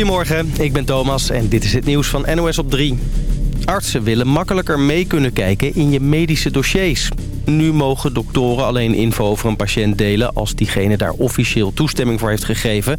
Goedemorgen, ik ben Thomas en dit is het nieuws van NOS op 3. Artsen willen makkelijker mee kunnen kijken in je medische dossiers. Nu mogen doktoren alleen info over een patiënt delen... als diegene daar officieel toestemming voor heeft gegeven.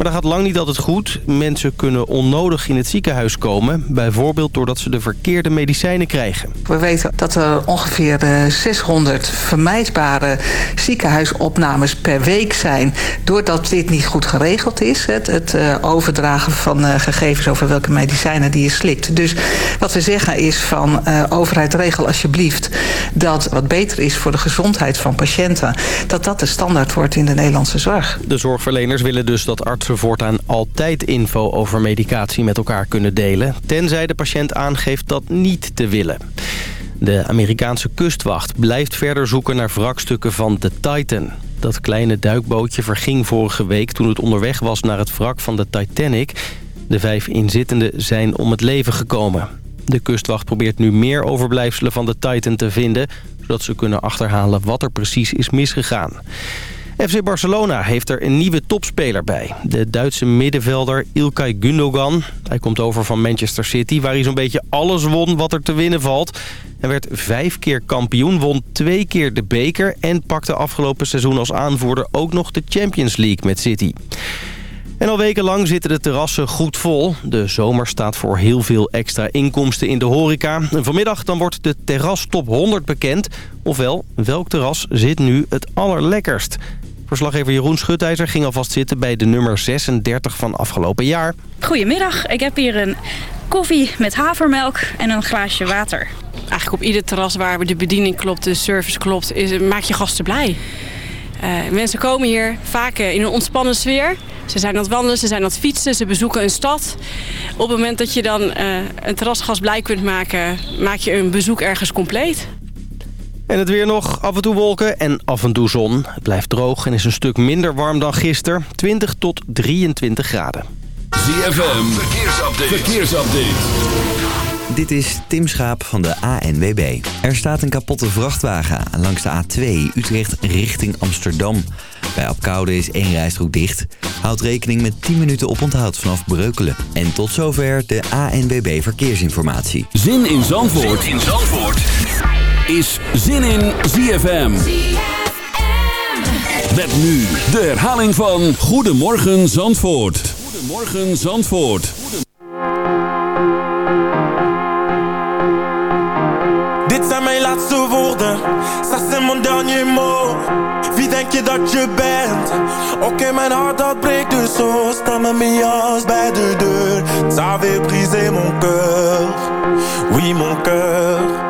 Maar dat gaat lang niet altijd goed. Mensen kunnen onnodig in het ziekenhuis komen. Bijvoorbeeld doordat ze de verkeerde medicijnen krijgen. We weten dat er ongeveer 600 eh, vermijdbare ziekenhuisopnames per week zijn... doordat dit niet goed geregeld is. Het, het uh, overdragen van uh, gegevens over welke medicijnen die je slikt. Dus wat we zeggen is van uh, overheid regel alsjeblieft... dat wat beter is voor de gezondheid van patiënten... dat dat de standaard wordt in de Nederlandse zorg. De zorgverleners willen dus dat artsen voortaan altijd info over medicatie met elkaar kunnen delen... tenzij de patiënt aangeeft dat niet te willen. De Amerikaanse kustwacht blijft verder zoeken naar wrakstukken van de Titan. Dat kleine duikbootje verging vorige week toen het onderweg was naar het wrak van de Titanic. De vijf inzittenden zijn om het leven gekomen. De kustwacht probeert nu meer overblijfselen van de Titan te vinden... zodat ze kunnen achterhalen wat er precies is misgegaan. FC Barcelona heeft er een nieuwe topspeler bij. De Duitse middenvelder Ilkay Gundogan. Hij komt over van Manchester City, waar hij zo'n beetje alles won wat er te winnen valt. Hij werd vijf keer kampioen, won twee keer de beker... en pakte afgelopen seizoen als aanvoerder ook nog de Champions League met City. En al wekenlang zitten de terrassen goed vol. De zomer staat voor heel veel extra inkomsten in de horeca. Vanmiddag dan wordt de terras top 100 bekend. Ofwel, welk terras zit nu het allerlekkerst? Verslaggever Jeroen Schutijzer ging alvast zitten bij de nummer 36 van afgelopen jaar. Goedemiddag, ik heb hier een koffie met havermelk en een glaasje water. Eigenlijk op ieder terras waar de bediening klopt, de service klopt, is, maak je gasten blij. Uh, mensen komen hier vaak uh, in een ontspannen sfeer. Ze zijn aan het wandelen, ze zijn aan het fietsen, ze bezoeken een stad. Op het moment dat je dan uh, een terrasgast blij kunt maken, maak je een bezoek ergens compleet. En het weer nog, af en toe wolken en af en toe zon. Het blijft droog en is een stuk minder warm dan gisteren. 20 tot 23 graden. ZFM, verkeersupdate. verkeersupdate. Dit is Tim Schaap van de ANWB. Er staat een kapotte vrachtwagen langs de A2 Utrecht richting Amsterdam. Bij Apkoude is één rijstrook dicht. Houd rekening met 10 minuten oponthoud vanaf Breukelen. En tot zover de ANWB Verkeersinformatie. Zin in Zandvoort, zin in Zandvoort is zin in ZFM. Met nu de herhaling van Goedemorgen Zandvoort. Goedemorgen Zandvoort. Dit zijn mijn laatste woorden, ça c'est mon dernier mot. Wie denk je dat je bent? Oké, okay, mijn hart dat breekt dus zo. Sta met mijn jas bij de deur. Ça avait brisé mon cœur, oui mon cœur.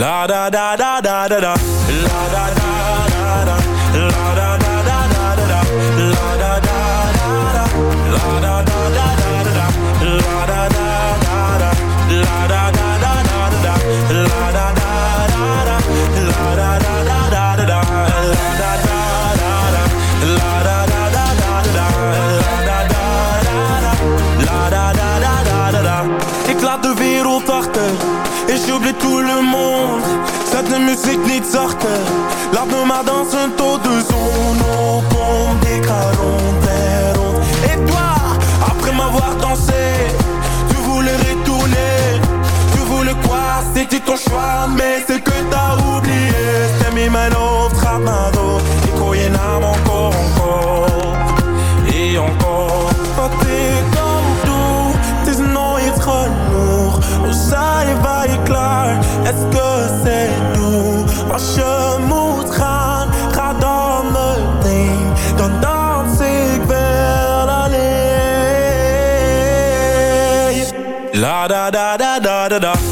La da da da da da da. La da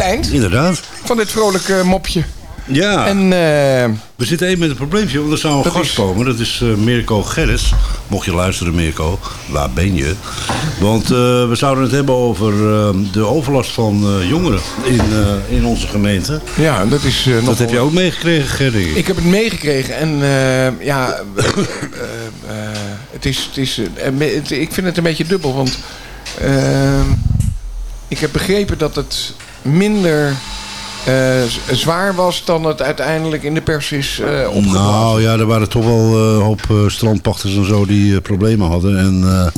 het eind Inderdaad. van dit vrolijke mopje. Ja, En eh, we zitten even met een probleempje, want er zou een gast is- komen. Dat is eh, Mirko Gerrits. Mocht je luisteren, Mirko, waar ben je? Want eh, we zouden het hebben over de overlast van jongeren in, in onze gemeente. ja, dat is Dat heb je ook meegekregen, Gerrit. Ik heb het meegekregen en ja, het is, het is, het- ik vind het een beetje dubbel, want ik heb begrepen dat het minder eh, zwaar was dan het uiteindelijk in de pers is opgeblazen. Nou ja, er waren toch wel een hoop eh, strandpachters en zo die problemen hadden. En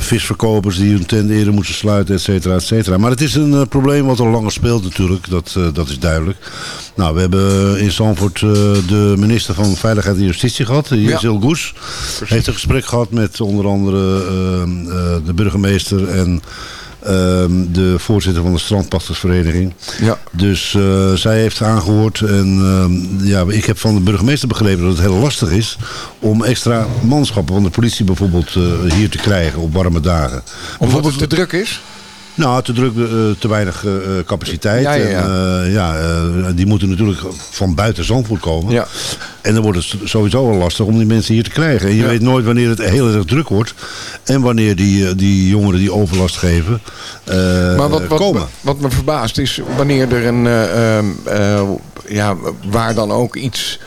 visverkopers die hun tent eerder moesten sluiten, et cetera, et cetera. Maar het is een probleem wat al langer speelt natuurlijk, dat, dat is duidelijk. Nou, we hebben in Zandvoort de minister van Veiligheid en Justitie gehad, Jezil Goes. Heeft een gesprek gehad met onder andere de burgemeester en... ehm, de voorzitter van de strandpachtersvereniging. Ja. Dus eh, zij heeft aangehoord en ehm, ja, ik heb van de burgemeester begrepen dat het heel lastig is om extra manschappen van de politie bijvoorbeeld eh, hier te krijgen op warme dagen. Omdat het te druk is? Nou, te druk, eh, te weinig eh, eh, capaciteit. Ja, ja, ja. En, ja, die moeten natuurlijk van buiten Zandvoort komen. Ja. En dan wordt het sowieso wel lastig om die mensen hier te krijgen. En je Ja. weet nooit wanneer het heel erg druk wordt. En wanneer die, die jongeren die overlast geven eh, Maar wat, wat, komen. wat me verbaast is wanneer er een, ehm, eh, ja, waar dan ook iets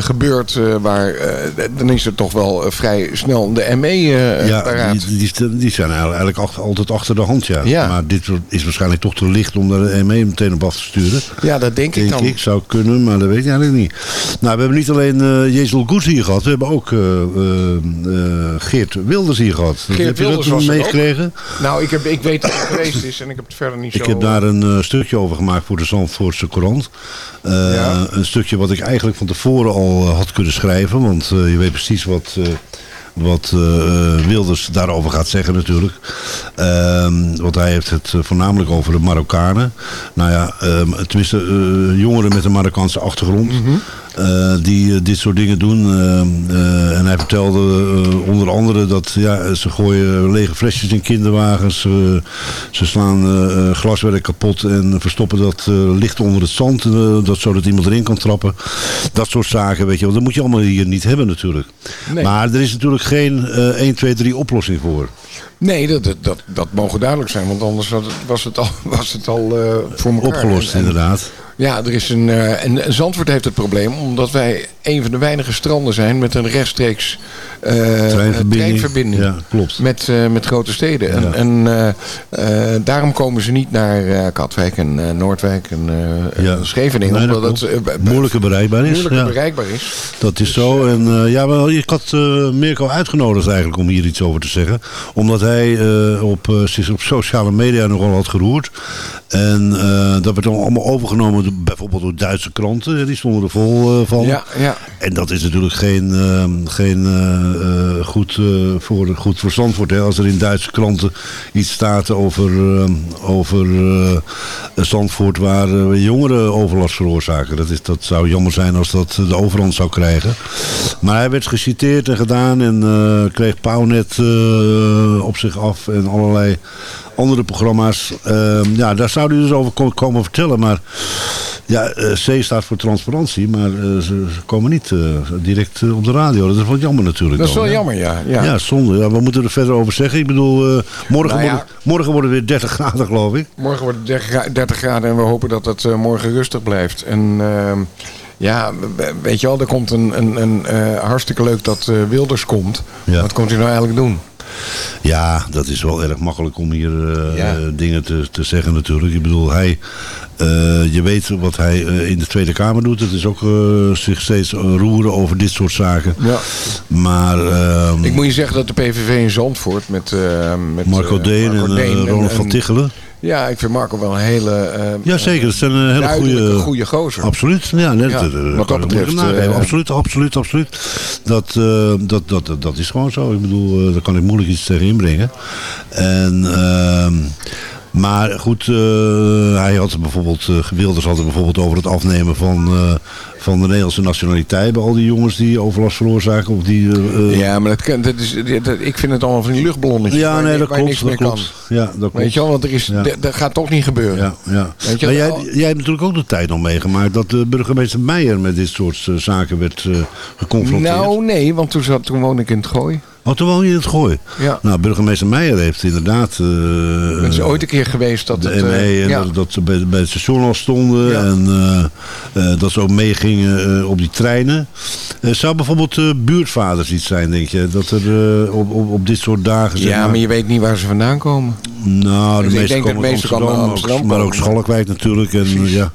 gebeurt, eh, waar, eh, dan is er toch wel eh, vrij snel de ME eh ja, paraat. die, die, die zijn eigenlijk altijd achter de hand, ja. Ja. Maar dit is waarschijnlijk toch te licht om daar de ME meteen op af te sturen. Ja, dat denk ik Denk dan. ik, zou kunnen, maar dat weet ik eigenlijk niet. Nou, we hebben niet alleen eh Jezel Goes hier gehad. We hebben ook eh, eh, eh, Geert Wilders hier gehad. Geert heb je dat meegekregen? Nou, ik, heb, ik weet dat het geweest is en ik heb het verder niet Ik zo... heb daar een eh, stukje over gemaakt voor de Zandvoortse Courant. Eh, Ja. Een stukje wat ik eigenlijk van tevoren al eh, had kunnen schrijven. Want eh, je weet precies wat, eh, wat Wilders daarover gaat zeggen natuurlijk. Ehm, want hij heeft het voornamelijk over de Marokkanen. Nou ja, ehm, tenminste jongeren met een Marokkaanse achtergrond. Eh, die eh, dit soort dingen doen. Eh, en hij vertelde onder andere dat ja, ze gooien lege flesjes in kinderwagens. ze slaan glaswerk kapot en verstoppen dat licht onder het zand. dat zodat iemand erin kan trappen. Dat soort zaken, weet je. Dat moet je allemaal hier niet hebben natuurlijk. Nee. Maar er is natuurlijk geen eh 1, 2, 3 oplossing voor. Nee, dat, dat, dat, dat mogen duidelijk zijn, want anders was het, al, was het al voor elkaar. Opgelost En- en- inderdaad. Ja, er is een, eh, en en Zandvoort heeft het probleem omdat wij een van de weinige stranden zijn met een rechtstreeks eh, Treinverbinding. treinverbinding Ja, klopt. met, eh, met grote steden. Ja. En, en daarom komen ze niet naar Katwijk en Noordwijk en Ja. en Scheveningen. Nee, dat omdat het Moeilijker bereikbaar is. moeilijker ja. bereikbaar is. Dat is zo. En ja, wel, ik had Mirko uitgenodigd eigenlijk om hier iets over te zeggen. Omdat hij op, zich op sociale media nogal had geroerd. En dat werd allemaal overgenomen bijvoorbeeld door Duitse kranten. Die stonden er vol eh, van. Ja, ja. En dat is natuurlijk geen, eh, geen eh, eh, goed, eh, voor, goed voor Zandvoort. Hè? Als er in Duitse kranten iets staat over, eh, over eh, Zandvoort waar eh, jongeren overlast veroorzaken. Dat, is, dat zou jammer zijn als dat de overhand zou krijgen. Maar hij werd geciteerd en gedaan en eh, kreeg Pauwnet eh, op zich af en allerlei andere programma's. Eh, ja, daar zou hij dus over ko- komen vertellen. Maar ja, eh, C staat voor transparantie, maar eh, ze, komen niet eh, direct op de radio. Dat is wel jammer natuurlijk. Dat is wel jammer, ja. ja. Ja, zonde. Ja, wat moeten we er verder over zeggen? Ik bedoel, morgen, Nou ja. worden, morgen worden weer 30 graden, geloof ik. Morgen wordt het 30 gra- 30 graden en we hopen dat het morgen rustig blijft. En ehm, ja, we- weet je wel, er komt een, een, een hartstikke leuk dat Wilders komt. Ja. Wat komt hij nou eigenlijk doen? Ja, dat is wel erg makkelijk om hier eh, Ja. dingen te, te zeggen natuurlijk. Ik bedoel, hij, eh, je weet wat hij eh, in de Tweede Kamer doet. Het is ook zich steeds roeren over dit soort zaken. Ja. Maar ehm, Ik moet je zeggen dat de PVV in Zandvoort met, met Marco Deen en Ronald van Tichelen. Ja, ik vind Marco wel een hele... eh, Ja, zeker. Dat zijn een hele duidelijke, goede... goede gozer. Absoluut, ja, net, Ja, eh, wat dat betreft, eh, absoluut, absoluut, absoluut. Dat, eh, dat, dat, dat, is gewoon zo. Ik bedoel, eh, daar kan ik moeilijk iets tegen inbrengen. En ehm, Maar goed, eh, hij had bijvoorbeeld, uh, Wilders had het bijvoorbeeld over het afnemen van, uh, van de Nederlandse nationaliteit bij al die jongens die overlast veroorzaken. Of die, ja, maar dat, kan, dat is, dat, ik vind het allemaal van die luchtballonnetjes ja, waar, nee, dat waar klopt, niks dat klopt. Ja, dat klopt. Weet je wel, want er is, Ja. dat gaat toch niet gebeuren. Ja, ja. Weet je, maar jij, jij hebt natuurlijk ook de tijd nog meegemaakt dat de burgemeester Meijer met dit soort eh, zaken werd eh, geconfronteerd. Nou, nee, want toen, zat, toen woonde ik in het Gooi. Oh, toen woon je in het Gooi. Ja. Nou, burgemeester Meijer heeft inderdaad... eh, Het is ooit een keer geweest dat de het... ME eh, en ja. dat, dat ze bij, bij het station al stonden Ja. en eh, eh, dat ze ook meegingen eh, op die treinen. Eh, zou bijvoorbeeld eh, buurtvaders iets zijn, denk je? Dat er eh, op, op, op dit soort dagen... ja, maar je weet niet waar ze vandaan komen. Nou, de Ik meeste komen uit komen Amsterdam, maar ook. Schalkwijk natuurlijk. En, ja.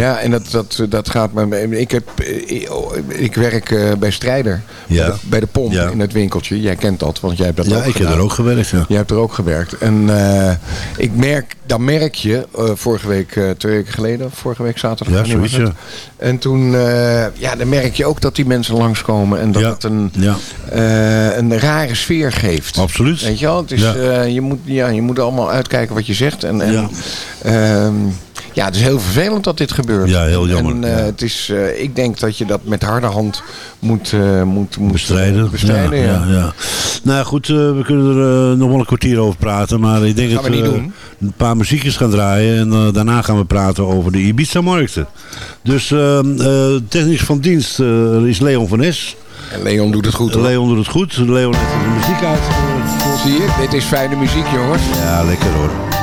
Ja, en dat, dat, dat gaat me... Ik, heb, ik, ik werk eh, bij Strijder. Ja. Bij, de, pomp Ja. in het winkeltje. Jij kent dat, want jij hebt dat ja, ook ik heb er ook gewerkt. Ja. Jij hebt er ook gewerkt. En eh, ik merk, dan merk je, eh, vorige week, eh, twee weken geleden, vorige week zaterdag. Ja, zoiets, het? En toen, eh, ja, dan merk je ook dat die mensen langskomen en dat Ja. het een, Ja, eh, een rare sfeer geeft. absoluut. Weet je wel, het is, Ja. eh, je, moet, ja, je moet allemaal uitkijken wat je zegt. En, en, Ja. ehm, het is heel vervelend dat dit gebeurt. Ja, heel jammer, En, eh, ja. het is, eh, ik denk dat je dat met harde hand moet, eh, moet, moet bestrijden. bestrijden ja. ja, ja. Nou goed, we kunnen er nog wel een kwartier over praten. Maar ik denk dat we een paar muziekjes gaan draaien. En daarna gaan we praten over de Ibiza-markten. Dus eh, eh, technisch van dienst is Leon van Es. En Leon doet het goed hoor. Leon doet het goed. Leon heeft de muziek uit. Zie je, dit is fijne muziek jongens. Ja, lekker hoor.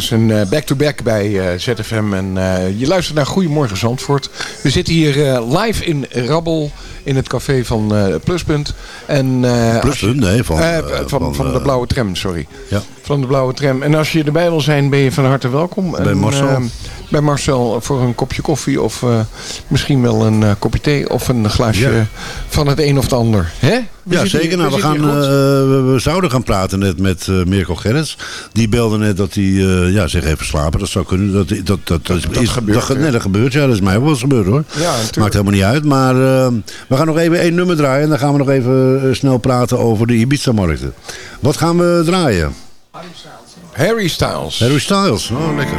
Amy Winehouse en eh, back-to-back bij eh, ZFM. En eh, je luistert naar Goedemorgen Zandvoort. We zitten hier live in Rabbel in het café van Pluspunt. En, Pluspunt, nee, van, van, van, van de Blauwe Tram, sorry. Ja. Van de Blauwe Tram. En als je erbij wil zijn, ben je van harte welkom. Bij Marcel. eh, bij Marcel voor een kopje koffie of eh, misschien wel een eh, kopje thee of een glaasje Ja. van het een of het ander. Hè? We Ja, zeker. hier- Nou, we, gaan, eh, we, zouden gaan praten net met Mirko Gerrits. Die belde net dat hij ja, zich even slapen. Dat zou kunnen. Dat, dat, dat, dat, is, gebeurt, Dat, nee, dat gebeurt. Ja, dat is mij ook wel eens gebeurd hoor. Ja, natuurlijk. Maakt helemaal niet uit. Maar we gaan nog even één nummer draaien. En dan gaan we nog even snel praten over de Ibiza-markten. Wat gaan we draaien? Harry Styles. Harry Styles. Oh, lekker.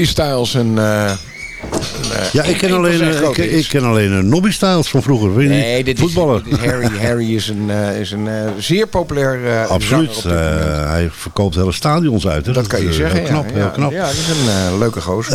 Harry Styles en... eh, Ja, ik ken een van alleen, eh, ik, ik ken alleen eh, Nobby Styles van vroeger. Weet niet? Nee, dit is, Voetballer. dit is Harry. Harry is een, eh, is een eh, zeer populair eh, Absoluut. Eh, hij verkoopt hele stadions uit. Hè? Dat kan je eh, zeggen, Heel knap, ja. heel ja, knap. Ja, dat is een eh, leuke gozer.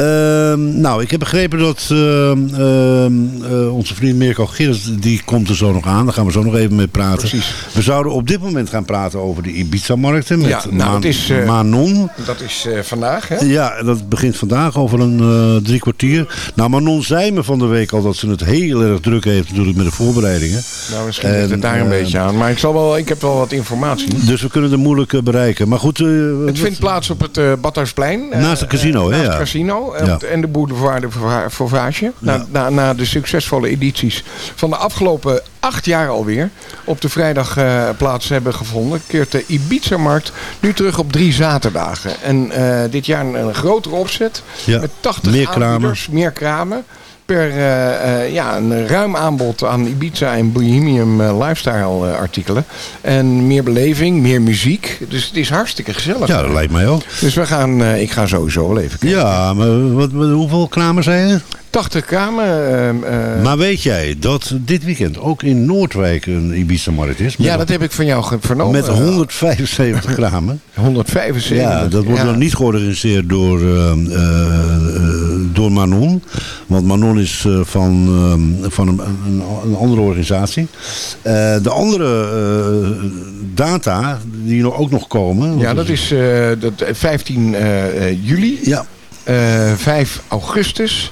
Ehm, nou, ik heb begrepen dat ehm, ehm, eh, onze vriend Mirko Gerrits, die komt er zo nog aan. Daar gaan we zo nog even mee praten. Precies. We zouden op dit moment gaan praten over de Ibiza-markten met Ja, nou, Ma- het is, eh, Manon. Dat is eh, vandaag, hè? Ja, dat begint vandaag over een eh, drie kwartier. Nou, Manon zei me van de week al dat ze het heel erg druk heeft natuurlijk met de voorbereidingen. Nou, misschien En, het daar een eh, beetje aan. Maar ik, zal wel, ik heb wel wat informatie. Dus we kunnen er moeilijk eh, bereiken. Maar goed, eh, Het vindt plaats op het eh Badhuisplein. Naast het casino, hè, Naast ja. het casino Ja. en de boulevard de Fauvage. Na, na, na de succesvolle edities van de afgelopen acht jaar alweer op de vrijdag eh, plaats hebben gevonden, keert de Ibiza-markt nu terug op drie zaterdagen. En eh, dit jaar een, een grotere opzet Ja, met 80 meer kramen. meer kramen. Per eh, ja, een ruim aanbod aan Ibiza en Bohemian eh, lifestyle artikelen. En meer beleving, meer muziek. Dus het is hartstikke gezellig. Ja, dat lijkt mij ook. Dus we gaan, ik ga sowieso wel even kijken. Ja, maar wat, wat- hoeveel kramen zijn er? 80 kramen. ehm, eh, Maar weet jij dat dit weekend ook in Noordwijk een Ibiza-markt is? Ja, dat heb ik van jou vernomen. met 175 kramen. 175. Ja, dat wordt Ja. nog niet georganiseerd door, ehm, eh, eh, door Manon. Want Manon is van, ehm, van een, een, andere organisatie. De andere data die nog ook nog komen. Ja, dat is dat, eh, 15 eh, eh, juli, Ja, eh, 5 augustus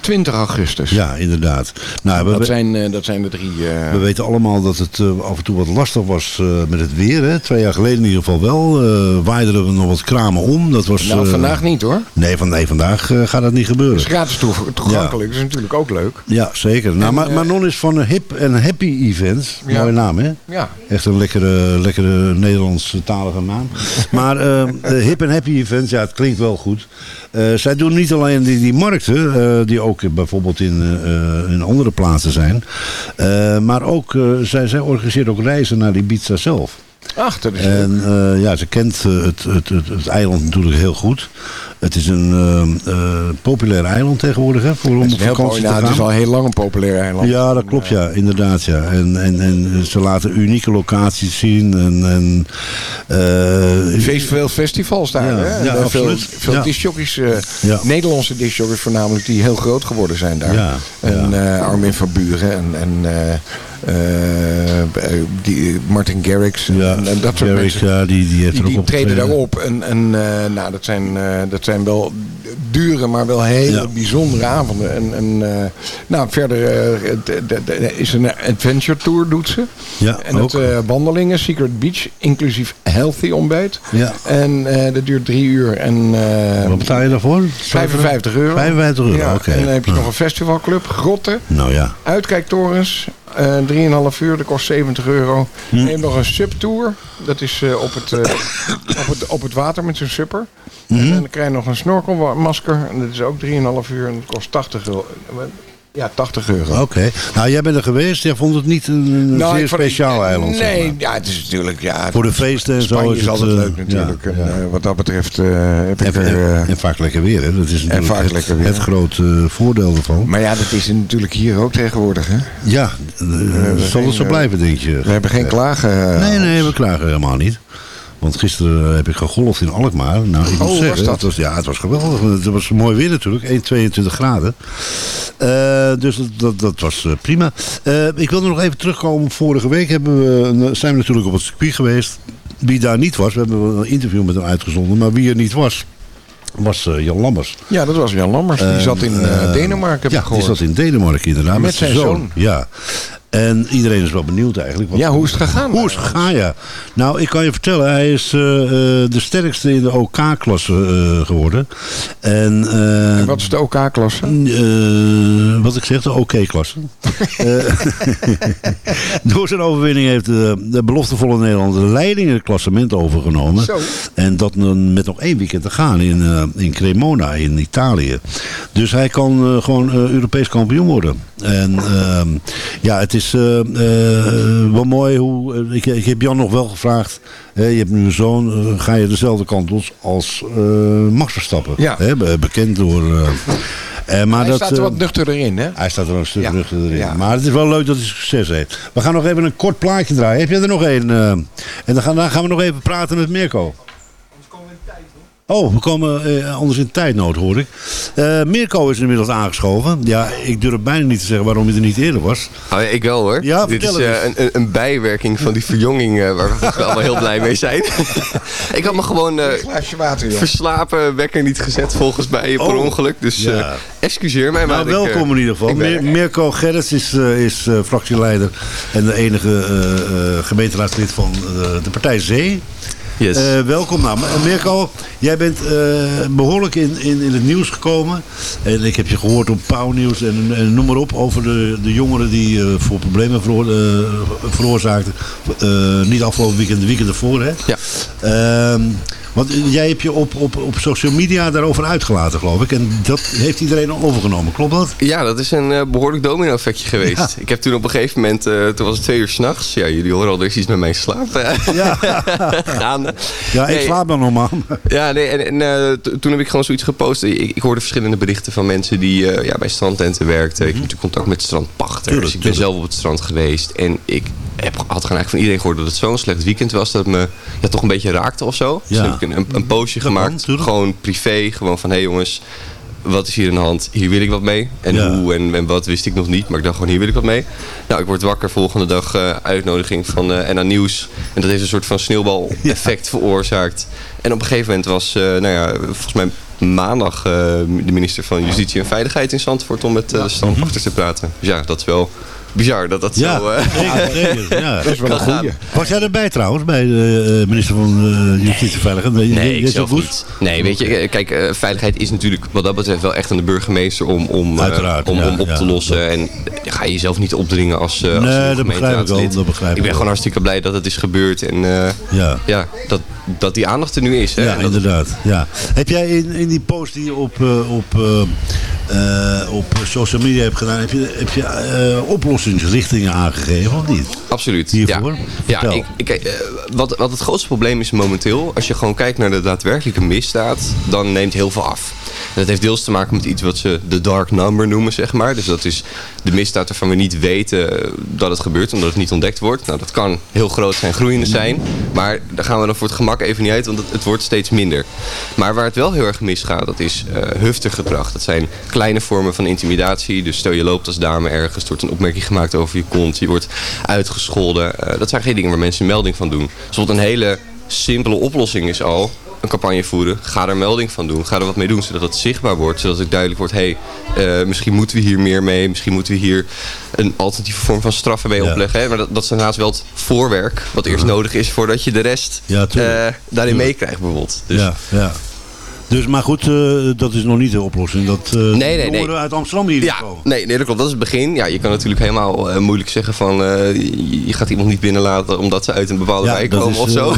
20 augustus. ja, inderdaad. Nou, we, Dat we- zijn, eh, dat zijn de drie. eh, we weten allemaal dat het eh, af en toe wat lastig was eh, met het weer. Hè. Twee jaar geleden in ieder geval wel. eh waaiden er nog wat kramen om. Dat was, nou, vandaag niet hoor. Nee, van, nee vandaag eh, gaat dat niet gebeuren. Het is gratis toe- toegankelijk. Dat is natuurlijk ook leuk. Ja, zeker. Nou, En, maar Manon is van een Hip en Happy Events. Ja. Mooie naam, hè? Ja. Echt een lekkere, lekkere Nederlandstalige naam. Maar de Hip en Happy Events, ja, het klinkt wel goed. Eh, zij doen niet alleen die, die markten, eh, die ook bijvoorbeeld in, eh, in andere plaatsen zijn. Maar ook, zij, zij organiseert ook reizen naar Ibiza zelf. Ach, dat is. En ja, ze kent het, het, het, het eiland natuurlijk heel goed. Het is een eh, populair eiland tegenwoordig, hè, voor om op vakantie te nou, gaan. het is al heel lang een populair eiland. Ja, dat klopt, ja, inderdaad. Ja. En, en, en ze laten unieke locaties zien. En, en, eh, veel festivals daar. Ja, hè? ja, veel absoluut. veel discjockeys, eh, Ja. Nederlandse discjockeys voornamelijk, die heel groot geworden zijn daar. Ja, En Armin van Buren en, en die, Martin Garrix en, ja, en dat soort mensen. ja, die, die Die, die op treden daarop. En, en nou, dat, zijn, dat zijn wel dure, maar wel hele Ja. bijzondere avonden. En, en eh, nou, verder het- de- de- de- is een adventure tour, doet ze. Ja, En ook. het eh, wandelingen, Secret Beach, inclusief healthy ontbijt. ja. En dat duurt drie uur en Wat betaal je daarvoor? 55 euro. 55 euro, Ja, oké. En dan heb je Ja. nog een festivalclub, grotten, Nou ja. uitkijktorens. Eh 3,5 uur, dat kost 70 euro. Hm. Hebt nog een subtour. Dat is eh, op, het, eh, op, het, op het water met zo'n supper. Hm. En dan krijg je nog een snorkelmasker. En dat is ook 3,5 uur en dat kost 80 euro. Ja, 80 euro. Oké. Nou, jij bent er geweest. Jij vond het niet een, Nou, zeer speciaal eiland. zeg Nee, maar. ja, het is natuurlijk... Ja, Voor de feesten en zo is is, het, altijd eh, leuk natuurlijk. ja, en, eh, wat dat betreft eh, heb En, ik er... en, en vaak lekker weer, hè. Dat is natuurlijk vaak het, lekker weer. het grote voordeel ervan. maar ja, dat is natuurlijk hier ook tegenwoordig. Hè? Ja, zal het zo blijven, denk je? We hebben geen klagen. Nee, nee, we klagen helemaal niet. Want gisteren heb ik gegolfd in Alkmaar. Nou, ik moet Oh, was zeggen, dat? Het was, ja, het was geweldig. Het was mooi weer natuurlijk, 1, 22 graden. Eh, dus dat, dat, dat was eh, prima. Eh, ik wil nog even terugkomen. Vorige week hebben we, zijn we natuurlijk op het circuit geweest. Wie daar niet was, we hebben een interview met hem uitgezonden. Maar wie er niet was, was Jan Lammers. Ja, dat was Jan Lammers. Die zat in Denemarken, Ja, die zat in Denemarken inderdaad. Met zijn zoon. Ja. En iedereen is wel benieuwd eigenlijk. Ja, hoe is het gegaan? Hoe is het gegaan, ja. Nou, ik kan je vertellen, hij is eh, eh, de sterkste in de OK-klasse eh, geworden. En, En wat is de OK-klasse? wat ik zeg, de OK-klasse. Door zijn overwinning heeft de, de beloftevolle Nederlander de leiding in het klassement overgenomen. Zo. En dat met nog één weekend te gaan in, in Cremona in Italië. Dus hij kan gewoon Europees kampioen worden. En ehm, ja, het is is eh, eh, wel mooi hoe... eh, ik, ik heb Jan nog wel gevraagd. hè, je hebt nu een zoon. ga je dezelfde kant op als Max Verstappen? Ja. Hè, be- bekend door... maar Hij dat, staat er wat nuchterder in, hè? Hij staat er een stuk Ja. nuchterder in. Ja. Maar het is wel leuk dat hij succes heeft. We gaan nog even een kort plaatje draaien. Heb jij er nog één? en dan gaan, dan gaan we nog even praten met Mirko. Oh, we komen eh, anders in tijdnood, hoor ik. Eh, Mirko is inmiddels aangeschoven. Ja, ik durf bijna niet te zeggen waarom hij er niet eerder was. Oh, ja, ik wel hoor. Ja, Dit is eh, een, een, bijwerking van die verjonging waar we allemaal heel blij mee zijn. ik had me gewoon water, verslapen, wekker niet gezet volgens mij per Oh. ongeluk. Dus Ja. eh, excuseer mij. Nou, maar ik, welkom in ieder geval. ik. Mir- Mirko Gerrits is, eh, is fractieleider en de enige eh, eh, gemeenteraadslid van eh, de partij Zee. Yes. Eh, welkom. Nou, Mirko, jij bent eh, behoorlijk in, in, in het nieuws gekomen. En ik heb je gehoord op Pauwnieuws en, en noem maar op over de, de jongeren die eh, voor problemen veroor, veroorzaakten. Niet afgelopen weekend, de weekend ervoor. Hè? Ja. Want jij hebt je op, op, op social media daarover uitgelaten, geloof ik. En dat heeft iedereen overgenomen, klopt dat? Ja, dat is een eh, behoorlijk domino-effectje geweest. Ja. Ik heb toen op een gegeven moment, eh, toen was het twee uur s'nachts. Ja, jullie horen al, er is iets met mijn slaap eh, Ja, gaande. ja ik Nee, slaap dan normaal. Ja, nee, en, toen heb ik gewoon zoiets gepost. Ik, ik hoorde verschillende berichten van mensen die ja, bij strandtenten werkten. Ik heb natuurlijk contact met strandpachters. Mhm. Tuurlijk, ik ben tuurlijk. zelf op het strand geweest. En ik heb, had gewoon eigenlijk van iedereen gehoord dat het zo'n slecht weekend was. Dat het me ja, toch een beetje raakte of zo. Dus Ja. toen heb ik een, een, een postje gemaakt. gewoon privé. Gewoon van, hé hey jongens, wat is hier aan de hand? Hier wil ik wat mee. En Ja. hoe en, en wat wist ik nog niet. Maar ik dacht gewoon, hier wil ik wat mee. Nou, ik word wakker volgende dag eh, uitnodiging van eh NA Nieuws. En dat heeft een soort van sneeuwbal-effect veroorzaakt. En op een gegeven moment was, eh, nou ja, volgens mij maandag de minister van Justitie en Veiligheid in Zandvoort om met de strandpachters te praten. Dus ja, dat is wel bizar dat dat Ja, zo... eh, zeker, zeker. Ja. Dat is wel een goeie. Was jij erbij trouwens, bij de eh, minister van eh, Justitie en Veiligheid? Nee, ik zelf goed? niet. Nee, weet je, kijk, veiligheid is natuurlijk wat dat betreft wel echt aan de burgemeester om, om, om, ja, om op ja. te lossen. En ga je jezelf niet opdringen als, als Nee, nieuw dat begrijp ik wel, gemeenteraadslid. dat begrijp ik ben gewoon hartstikke blij dat het is gebeurd en Ja. ja, dat, dat die aandacht er nu is. Hè? Ja, dat- inderdaad. Ja. Heb jij in, in die post die je op, eh, op, eh, eh, op social media hebt gedaan, heb je, heb je eh, oplossingsrichtingen aangegeven of niet? Absoluut. Hiervoor? Ja, ja ik, ik, wat, wat het grootste probleem is momenteel, als je gewoon kijkt naar de daadwerkelijke misdaad, dan neemt heel veel af. En dat heeft deels te maken met iets wat ze de dark number noemen, zeg maar. Dus dat is de misdaad waarvan we niet weten dat het gebeurt, omdat het niet ontdekt wordt. Nou, dat kan heel groot zijn, groeiende zijn. Maar daar gaan we dan voor het gemak even niet uit, want het, het wordt steeds minder. Maar waar het wel heel erg misgaat, dat is huftig gedrag. Dat zijn kleine vormen van intimidatie. Dus stel je loopt als dame ergens, er wordt een opmerking gemaakt over je kont. Je wordt uitgescholden. Eh, dat zijn geen dingen waar mensen melding van doen. Dus bijvoorbeeld een hele simpele oplossing is al een campagne voeren. Ga er melding van doen. Ga er wat mee doen, zodat het zichtbaar wordt. Zodat het duidelijk wordt, hé, hey, eh, misschien moeten we hier meer mee. Misschien moeten we hier een alternatieve vorm van straffen mee Ja. opleggen. Hè? Maar dat, dat is daarnaast wel het voorwerk wat eerst nodig is voordat je de rest Ja, eh, daarin meekrijgt bijvoorbeeld. Dus Ja, ja. Dus, maar goed, eh, dat is nog niet de oplossing. Dat eh Nee, nee, jongeren nee. uit Amsterdam hier Ja, komen. nee, nee, dat klopt. Dat is het begin. Ja, je kan natuurlijk helemaal eh, moeilijk zeggen van... je- je gaat iemand niet binnenlaten omdat ze uit een bepaalde Ja, wijk komen is, of zo.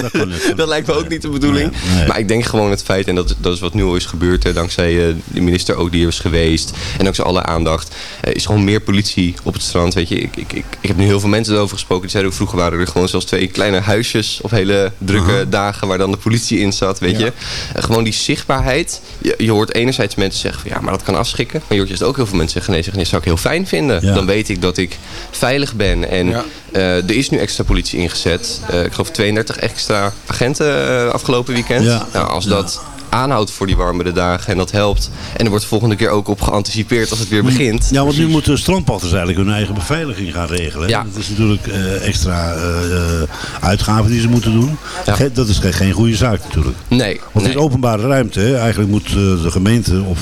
dat kan niet. dat lijkt me ook niet de bedoeling. Nee, nee. Maar ik denk gewoon het feit, en dat, dat is wat nu al is gebeurd... Hè, dankzij de minister ook die er is geweest... en dankzij alle aandacht... is gewoon meer politie op het strand. Weet je, ik, ik, ik, ik heb nu heel veel mensen erover gesproken. Die zeiden ook vroeger waren er gewoon zelfs twee kleine huisjes... op hele drukke dagen waar dan de politie in zat, weet je. Eh, gewoon die zichtbaarheid. Je, je hoort enerzijds mensen zeggen van ja, maar dat kan afschrikken. Maar je hoort juist ook heel veel mensen zeggen nee, zeggen, nee, dat zou ik heel fijn vinden. Ja. Dan weet ik dat ik veilig ben. En Ja. eh, er is nu extra politie ingezet. Eh, ik geloof 32 extra agenten eh, afgelopen weekend. Ja. Nou, als dat aanhoudt voor die warmere dagen en dat helpt. En er wordt de volgende keer ook op geanticipeerd als het weer begint. Ja, want nu moeten strandpachters eigenlijk hun eigen beveiliging gaan regelen. Ja. Dat is natuurlijk eh, extra eh, uitgaven die ze moeten doen. Ja. Dat is geen, goede zaak natuurlijk. Nee, Want nee. in openbare ruimte, eigenlijk moet eh, de gemeente of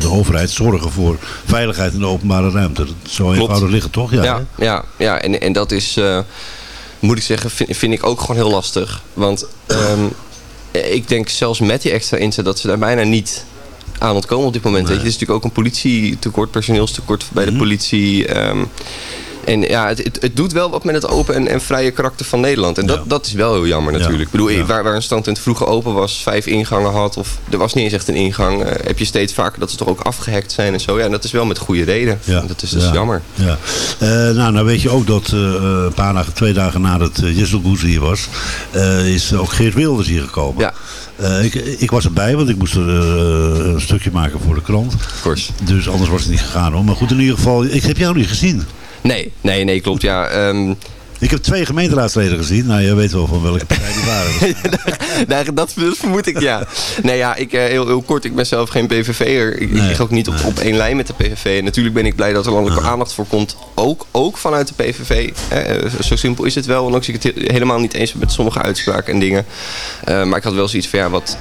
de overheid zorgen voor veiligheid in de openbare ruimte. Dat zo eenvoudig liggen toch? Ja, Ja, ja, ja. En, en dat is, moet ik zeggen, vind, vind ik ook gewoon heel lastig. Want ehm, ik denk zelfs met die extra inzet dat ze daar bijna niet aan ontkomen op dit moment. Weet je, er is natuurlijk ook een politietekort, personeelstekort bij de politie. Ehm, En ja, het, het, het doet wel wat met het open en, en vrije karakter van Nederland. En dat, dat is wel heel jammer natuurlijk. Ik bedoel, waar, waar een standpunt vroeger open was, vijf ingangen had... of er was niet eens echt een ingang... eh, heb je steeds vaker dat ze toch ook afgehackt zijn en zo. Ja, en dat is wel met goede reden. Ja. Dat is dus Ja. jammer. Ja. Eh, nou, nou weet je ook dat eh, een paar dagen, twee dagen nadat uh, Jessel Goes hier was, is ook Geert Wilders hier gekomen. Ja. Ik, ik was erbij, want ik moest er een stukje maken voor de krant. course. Dus anders was het niet gegaan hoor. Maar goed, in ieder geval, ik heb jou niet gezien. Nee, nee, nee, klopt. Ja, ehm, Ik heb twee gemeenteraadsleden gezien. Nou, jij weet wel van welke partij die waren. Dat, dat vermoed ik, ja. Nee, ja, ik, eh, heel, heel kort, ik ben zelf geen PVV'er. Ik, ik lig ook niet op, op één lijn met de PVV. En natuurlijk ben ik blij dat er landelijke aandacht voor komt. Ook, ook vanuit de PVV. Eh, zo simpel is het wel. Ondanks ik het he- helemaal niet eens ben met sommige uitspraken en dingen. Eh, maar ik had wel zoiets van, ja, wat,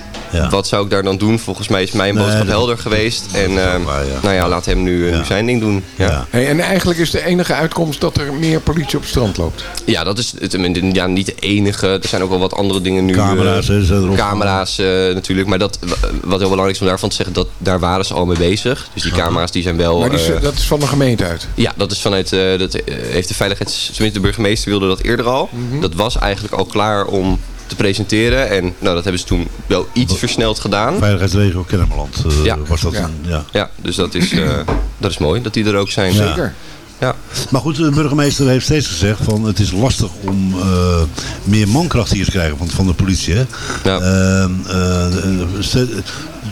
wat zou ik daar dan doen? Volgens mij is mijn Nee, boodschap helder geweest. En eh, nou ja, laat hem nu, eh, nu zijn ding doen. Ja. Hey, en eigenlijk is de enige uitkomst dat er meer politie op het strand loopt. Ja, dat is het, ja, niet de enige. Er zijn ook wel wat andere dingen nu. Camera's, erop. Camera's natuurlijk. Maar dat, wat heel belangrijk is om daarvan te zeggen, dat daar waren ze al mee bezig. Dus die camera's die zijn wel... Maar die is, dat is van de gemeente uit. ja, dat is vanuit, eh, dat heeft de veiligheids... Tenminste, de burgemeester wilde dat eerder al. Mhm. Dat was eigenlijk al klaar om te presenteren. En nou, dat hebben ze toen wel iets versneld gedaan. Veiligheidsregio Kennemerland eh, Ja. was dat. Ja. een- ja. Ja, dus dat is, eh, dat is mooi dat die er ook zijn. Ja. Ja. Maar goed, de burgemeester heeft steeds gezegd van het is lastig om eh, meer mankracht hier te krijgen van, van de politie. Hè? Ehm, eh, stel-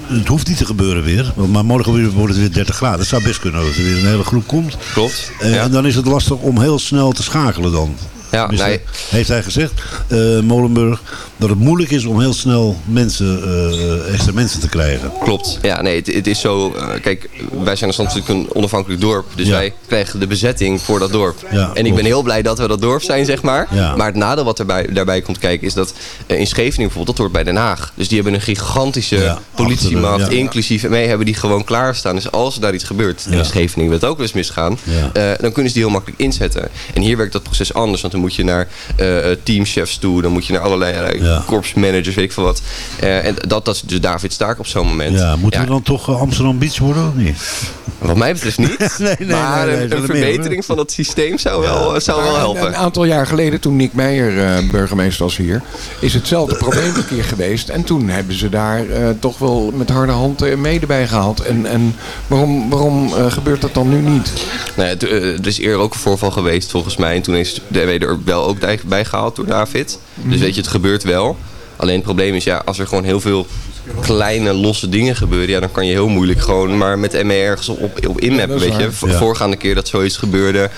het hoeft niet te gebeuren weer, want- maar morgen weer- wordt het weer 30 graden. Het zou best kunnen dat er weer een hele groep komt. Klopt. Ja. En dan is het lastig om heel snel te schakelen dan. Ja, nee. Heeft hij gezegd, eh, Molenburg, dat het moeilijk is om heel snel mensen, eh, extra mensen te krijgen. Klopt. Ja, nee, het, het is zo. eh, kijk, wij zijn natuurlijk een onafhankelijk dorp. Dus Ja. wij krijgen de bezetting voor dat dorp. Ja, en ik ben heel blij dat we dat dorp zijn, zeg maar. Ja. Maar het nadeel wat erbij, daarbij komt kijken is dat eh, in Scheveningen bijvoorbeeld, dat hoort bij Den Haag. Dus die hebben een gigantische politiemacht, inclusief mee hebben die gewoon klaarstaan. Dus als er daar iets gebeurt, en in Scheveningen wil het ook wel eens misgaan, eh, dan kunnen ze die heel makkelijk inzetten. En hier werkt dat proces anders, want moet je naar eh, eh, teamchefs toe, dan moet je naar allerlei eh, korpsmanagers, weet ik veel wat. Eh, en dat, dat is dus David Staak op zo'n moment. Ja, moeten Ja, we dan toch Amsterdam Beach worden of niet? wat mij betreft niet. nee, nee, maar nee, een- nee, een, dat meer, verbetering van dat systeem zou wel, zou wel helpen. Een aantal jaar geleden, toen Nick Meijer eh, burgemeester was hier, is hetzelfde probleem een keer geweest. En toen hebben ze daar eh, toch wel met harde hand mede bij gehaald. En, en waarom, waarom gebeurt dat dan nu niet? Nee, het, er is eerder ook een voorval geweest volgens mij. En toen is de MW er wel ook bij- gehaald door David. Dus Mhm. weet je, het gebeurt wel. Alleen het probleem is, ja, als er gewoon heel veel kleine losse dingen gebeuren, ja, dan kan je heel moeilijk gewoon maar met ME ergens op, op, inmappen, Ja, weet je. Ja. Voorgaande keer dat zoiets gebeurde,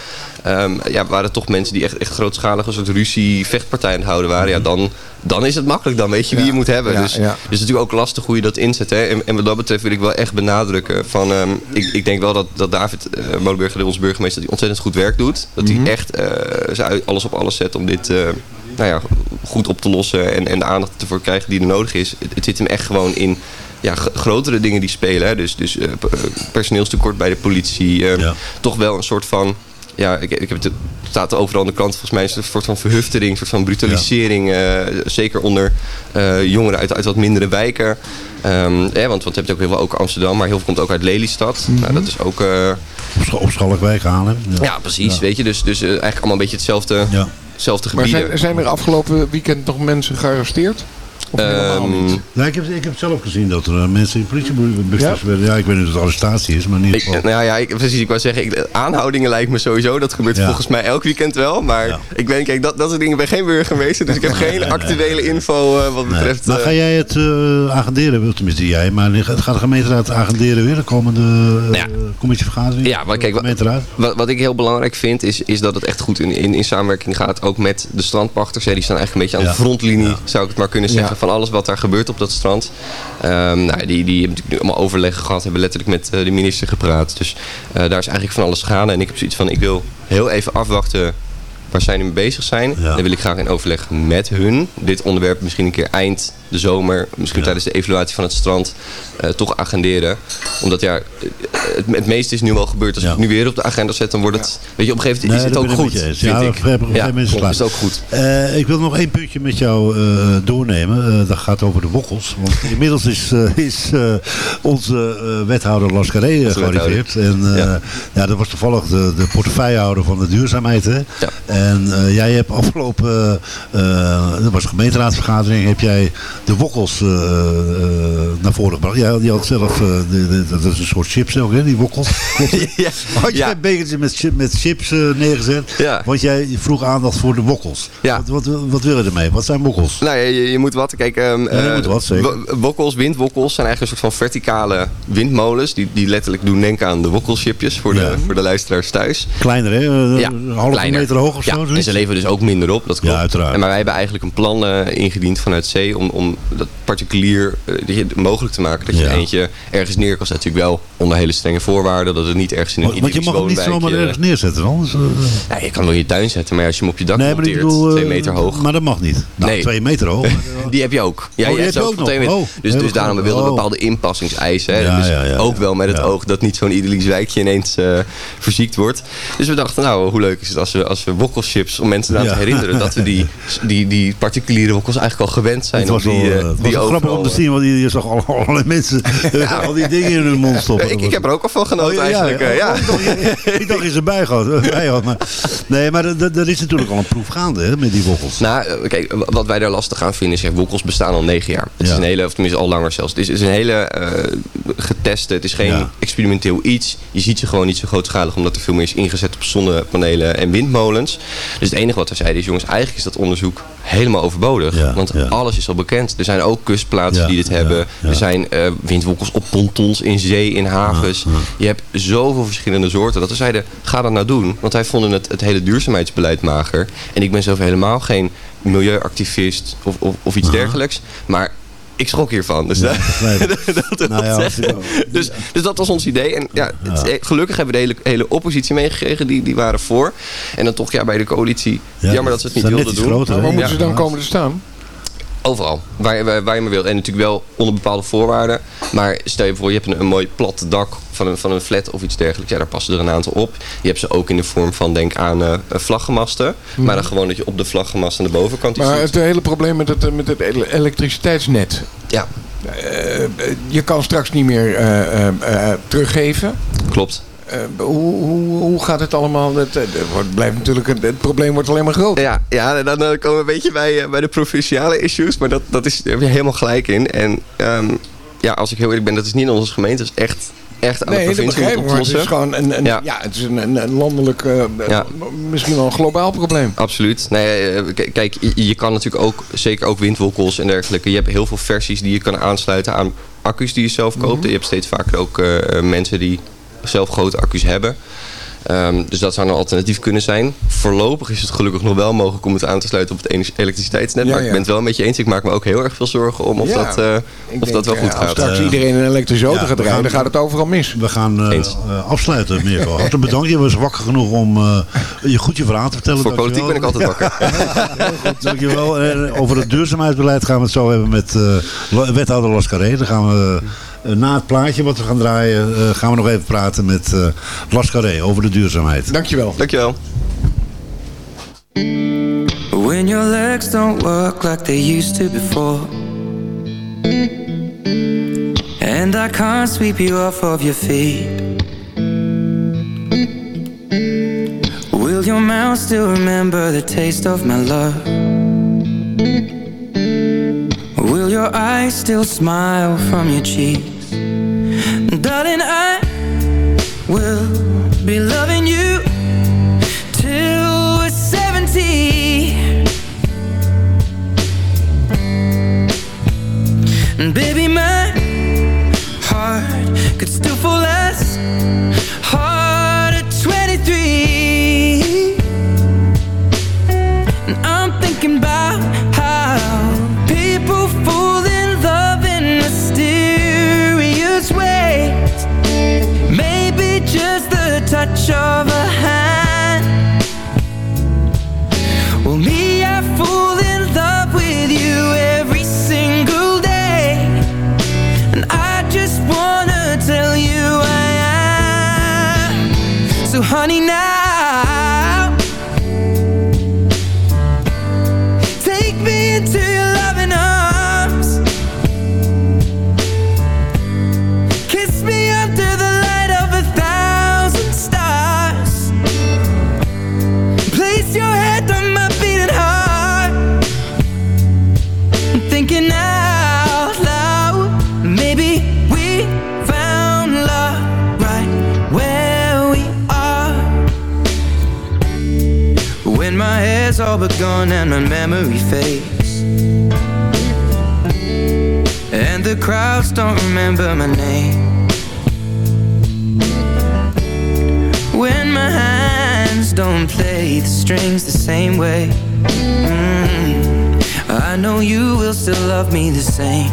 ehm, ja, waren toch mensen die echt, echt grootschalige soort ruzie, vechtpartij aan het houden waren. Ja, dan, dan is het makkelijk, dan weet je wie je moet hebben. dus, dus het is natuurlijk ook lastig hoe je dat inzet. Hè? En, en wat dat betreft wil ik wel echt benadrukken. Van, ehm, ik, ik denk wel dat, dat David uh, Molenburger, onze burgemeester, hij ontzettend goed werk doet. Dat Mhm. hij echt eh, alles op alles zet om dit eh, nou ja, goed op te lossen. En, en de aandacht ervoor krijgen die er nodig is. Het, het zit hem echt gewoon in ja, grotere dingen die spelen. Hè? Dus, dus eh, eh, personeelstekort bij de politie. eh, Toch wel een soort van... Ja, ik, ik heb het, staat overal aan de krant. Volgens mij is het een soort van verhuftering, een soort van brutalisering. eh, zeker onder eh, jongeren uit, uit wat mindere wijken. Ehm, ja, want, want je hebt ook heel veel ook Amsterdam, maar heel veel komt ook uit Lelystad. nou, dat is ook... eh, Op, Sch- op Schalkwijk halen. ja, precies. Ja. Weet je, dus, dus eigenlijk allemaal een beetje hetzelfde, hetzelfde Maar gebieden. zijn, zijn er afgelopen weekend nog mensen gearresteerd? Of helemaal Ehm, niet? Nou, ik, heb, ik heb zelf gezien dat er eh, mensen in politiebus werden. Ja, ik weet niet of het arrestatie is, maar Ik, geval. nou ja, ik, precies, ik wou zeggen, ik, aanhoudingen lijkt me sowieso. Dat gebeurt Ja. volgens mij elk weekend wel. Maar ik ben, kijk, dat, dat soort dingen, ik ben geen burgemeester. Dus ik heb geen actuele info eh, wat Nee. betreft... Maar eh, ga jij het eh, agenderen, tenminste jij, maar het gaat de gemeenteraad agenderen weer, de komende eh, commissievergadering? Ja, maar kijk, wat, gemeenteraad? wat, wat ik heel belangrijk vind, is, is dat het echt goed in, in, in samenwerking gaat. Ook met de strandpachters. Hè. Die staan eigenlijk een beetje aan de Ja. frontlinie, zou ik het maar kunnen zeggen. Van alles wat daar gebeurt op dat strand. Ehm, nou, die, die hebben natuurlijk nu allemaal overleg gehad. Hebben letterlijk met eh, de minister gepraat. Dus eh, daar is eigenlijk van alles gaande. En ik heb zoiets van, ik wil heel even afwachten waar zij nu mee bezig zijn. Dan wil ik graag in overleg met hun dit onderwerp misschien een keer eind de zomer, misschien tijdens de evaluatie van het strand, eh, toch agenderen. Omdat ja, het, het meeste is nu al gebeurd. Als ik het nu weer op de agenda zet, dan wordt het... Weet je, op een gegeven moment is het ook goed, vind. Ja, ik. op een gegeven moment is het ook goed. Eh, ik wil nog één puntje met jou eh, doornemen. Dat gaat over de wokkels. Want inmiddels is, is onze wethouder Lascaré gearriveerd. En ja. dat was toevallig de, de portefeuillehouder van de duurzaamheid. Hè? En jij hebt afgelopen, dat was een gemeenteraadsvergadering, heb jij de wokkels eh, eh, naar voren gebracht. Ja, die had zelf, eh, de, dat is een soort chips ook, hè, die wokkels. Ja. Had jij een bekertje met, met chips neergezet? Ja. Want jij vroeg aandacht voor de wokkels. Ja. Wat, wat, wat wil je ermee? Wat zijn wokkels? Nou je, je moet wat. Kijk, je moet wat, zeker. wo- wokkels, windwokkels zijn eigenlijk een soort van verticale windmolens. Die, die letterlijk doen denken aan de wokkelschipjes voor, de, voor de luisteraars thuis. Kleiner, hè? Ja, een halve kleiner. meter hoog of ja, zo? En ze leveren dus ook minder op, dat klopt. Ja, uiteraard. En maar wij hebben eigenlijk een plan ingediend vanuit C om, om dat particulier eh, mogelijk te maken. Dat je Ja. eentje ergens neer kan zetten. Natuurlijk wel onder hele strenge voorwaarden. Dat het niet ergens in een Want want je mag hem niet zomaar ergens neerzetten dan? Dus, eh, Ja, je kan wel in je tuin zetten, maar als je hem op je dak nee, monteert, bedoel... eh, twee meter hoog. Maar dat mag niet. Nou, Nee. twee meter hoog. Die heb je ook. Ja, Oh, je hebt ook nog? Oh, dus, dus daarom goed. wilden we Oh. bepaalde inpassingseisen. Ja, dus ook wel met het oog dat niet zo'n idyllisch wijkje ineens eh, verziekt wordt. Dus we dachten, nou, hoe leuk is het als we, als we wokkelchips, om mensen eraan te herinneren dat we die, die, die particuliere wokkels eigenlijk al gewend zijn. Het was om wel, die, eh, eh, het was die wel grappig om te zien, want je zag al- allerlei mensen eh, al die dingen in hun mond stoppen. Ik, ik heb er ook al van genoten Oh, ja, eigenlijk. ja. eh, ja. Ik dacht- bijhad, maar, nee, maar er- is natuurlijk al een proef gaande hè, met die wokkels. Nou, eh, kijk, wat wij daar lastig aan vinden is, ja, wokkels bestaan al negen jaar. Het is een hele, of tenminste al langer zelfs. Het is, het is een hele eh, geteste, het is geen experimenteel iets. Je ziet ze gewoon niet zo grootschalig, omdat er veel meer is ingezet op zonnepanelen en windmolens. Dus het enige wat we zeiden is, jongens, eigenlijk is dat onderzoek helemaal overbodig. Want alles is al bekend. Er zijn ook kustplaatsen Ja, die dit hebben. ja. Er zijn eh, windwokkels op pontons in zee, in havens. Je hebt zoveel verschillende soorten. Dat we zeiden, ga dat nou doen. Want wij vonden het, het hele duurzaamheidsbeleid mager. En ik ben zelf helemaal geen milieuactivist of, of, of iets dergelijks. Maar ik schrok hiervan. Dus dat, Nou ja, dus, dus dat was ons idee. En ja, het is- gelukkig hebben we de hele, hele oppositie meegekregen. Die, die waren voor. En dan toch ja, bij de coalitie. Ja, jammer dat ze het niet wilden doen. groter, Maar waar moeten ze dan komen te staan? Overal, waar, waar, waar je maar wilt. En natuurlijk wel onder bepaalde voorwaarden. Maar stel je voor, je hebt een, een mooi plat dak van een, van een flat of iets dergelijks. Ja, daar passen er een aantal op. Je hebt ze ook in de vorm van, denk aan eh vlaggenmasten. Maar dan gewoon dat je op de vlaggenmast aan de bovenkant iets Maar het hele probleem met het, met het ele- elektriciteitsnet. Ja, Eh, je kan straks niet meer eh, eh, eh, teruggeven. klopt. Eh, hoe, hoe, hoe gaat het allemaal? Het, het wordt- blijft natuurlijk, het, het probleem wordt alleen maar groter. Ja, ja dan, dan komen we een beetje bij, eh, bij de provinciale issues. Maar dat, dat is, daar heb je helemaal gelijk in. En ehm, ja, als ik heel eerlijk ben, dat is niet in onze gemeente. Dat is echt, echt aan Nee, de provincie om begrijp het is gewoon een, een, ja. Ja. het is een, landelijk, eh, Ja. misschien wel een globaal probleem. Absoluut. Nee, k- kijk, je, kan natuurlijk ook, zeker ook windwokkels en dergelijke. Je hebt heel veel versies die je kan aansluiten aan accu's die je zelf koopt. Mhm. Je hebt steeds vaker ook mensen die zelf grote accu's hebben. Ehm, dus dat zou een alternatief kunnen zijn. Voorlopig is het gelukkig nog wel mogelijk om het aan te sluiten op het elektriciteitsnet. Ja, maar ik ben het wel met je eens. Ik maak me ook heel erg veel zorgen om of Ja. dat, eh, of denk, dat wel eh, goed Als gaat. straks Eh, iedereen een elektrische auto ja, gaat rijden, gaan- dan gaat het overal mis. We gaan eh, Eens. eh, afsluiten, Mirko. Hartelijk bedankt. Je was wakker genoeg om eh, je goed je verhaal te vertellen. Voor politiek ben ik altijd wakker. Heel goed, dankjewel. En over het duurzaamheidsbeleid gaan we het zo hebben met eh, wethouder Los Carré. Dan gaan we eh, na het plaatje wat we gaan draaien, eh, gaan we nog even praten met eh Los Carré over de duurzaamheid. Dankjewel. Dankjewel. When your legs don't work like they used to before. And I can't sweep you off of your feet. Will your mouth still remember the taste of my love? Will your eyes still smile from your cheeks? Darling, I will be loving you till we're 70. And baby, my heart could still fall as hard at 23. And I'm thinking about of a hand. Love me the same.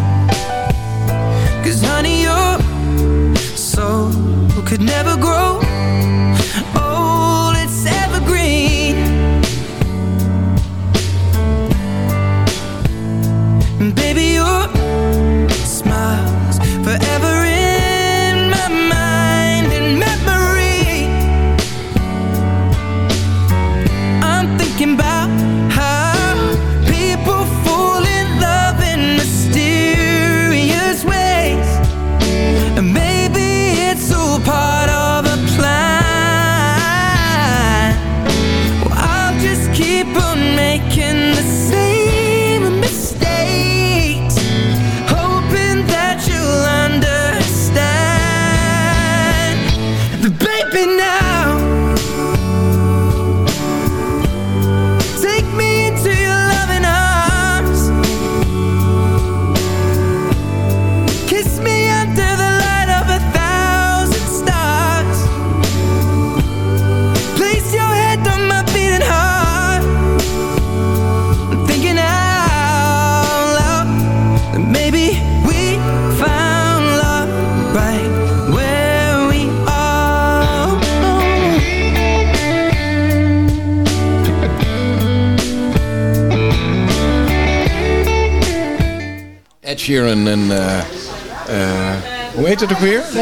Cause honey, your soul could never Sheeran en... eh, eh, hoe heet het ook weer?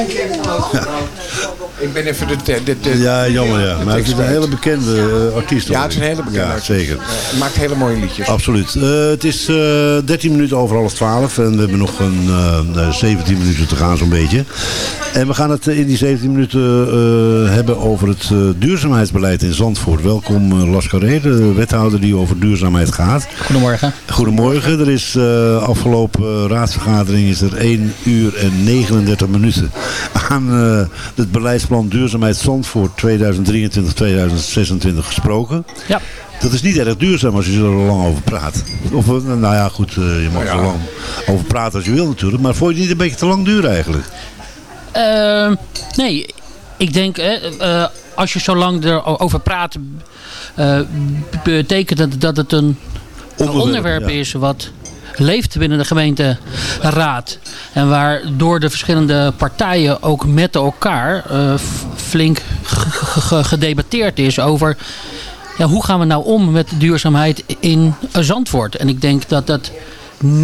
Ik ben even de... de, de, de- Ja, jammer ja. de Maar het is een hele bekende eh, artiest. Ja, het is een hele bekende Ja, artiest. zeker. Hij maakt hele mooie liedjes. Absoluut. Eh, het is eh 13 minuten over half 12 en we hebben nog een eh, 17 minuten te gaan zo'n beetje. En we gaan het eh, in die 17 minuten eh, hebben over het eh, duurzaamheidsbeleid in Zandvoort. Welkom Las Carré, de wethouder die over duurzaamheid gaat. Goedemorgen. Goedemorgen. Er is eh, afgelopen raadsvergadering is er 1 uur en 39 minuten aan eh, het beleidsplan Duurzaamheid Zandvoort 2023-2026 gesproken. Ja. Dat is niet erg duurzaam als je er lang over praat. Of, nou ja, goed, eh, je mag er lang over praten als je wil natuurlijk. Maar vond je het niet een beetje te lang duren eigenlijk? Ehm, nee, ik denk, eh, als je zo lang erover praat, eh, betekent dat dat het een onderwerp, Onderwerp, ja. is wat leeft binnen de gemeenteraad. En waar door de verschillende partijen ook met elkaar eh, flink ge- ge- gedebatteerd is over... Ja, hoe gaan we nou om met duurzaamheid in Zandvoort? En ik denk dat dat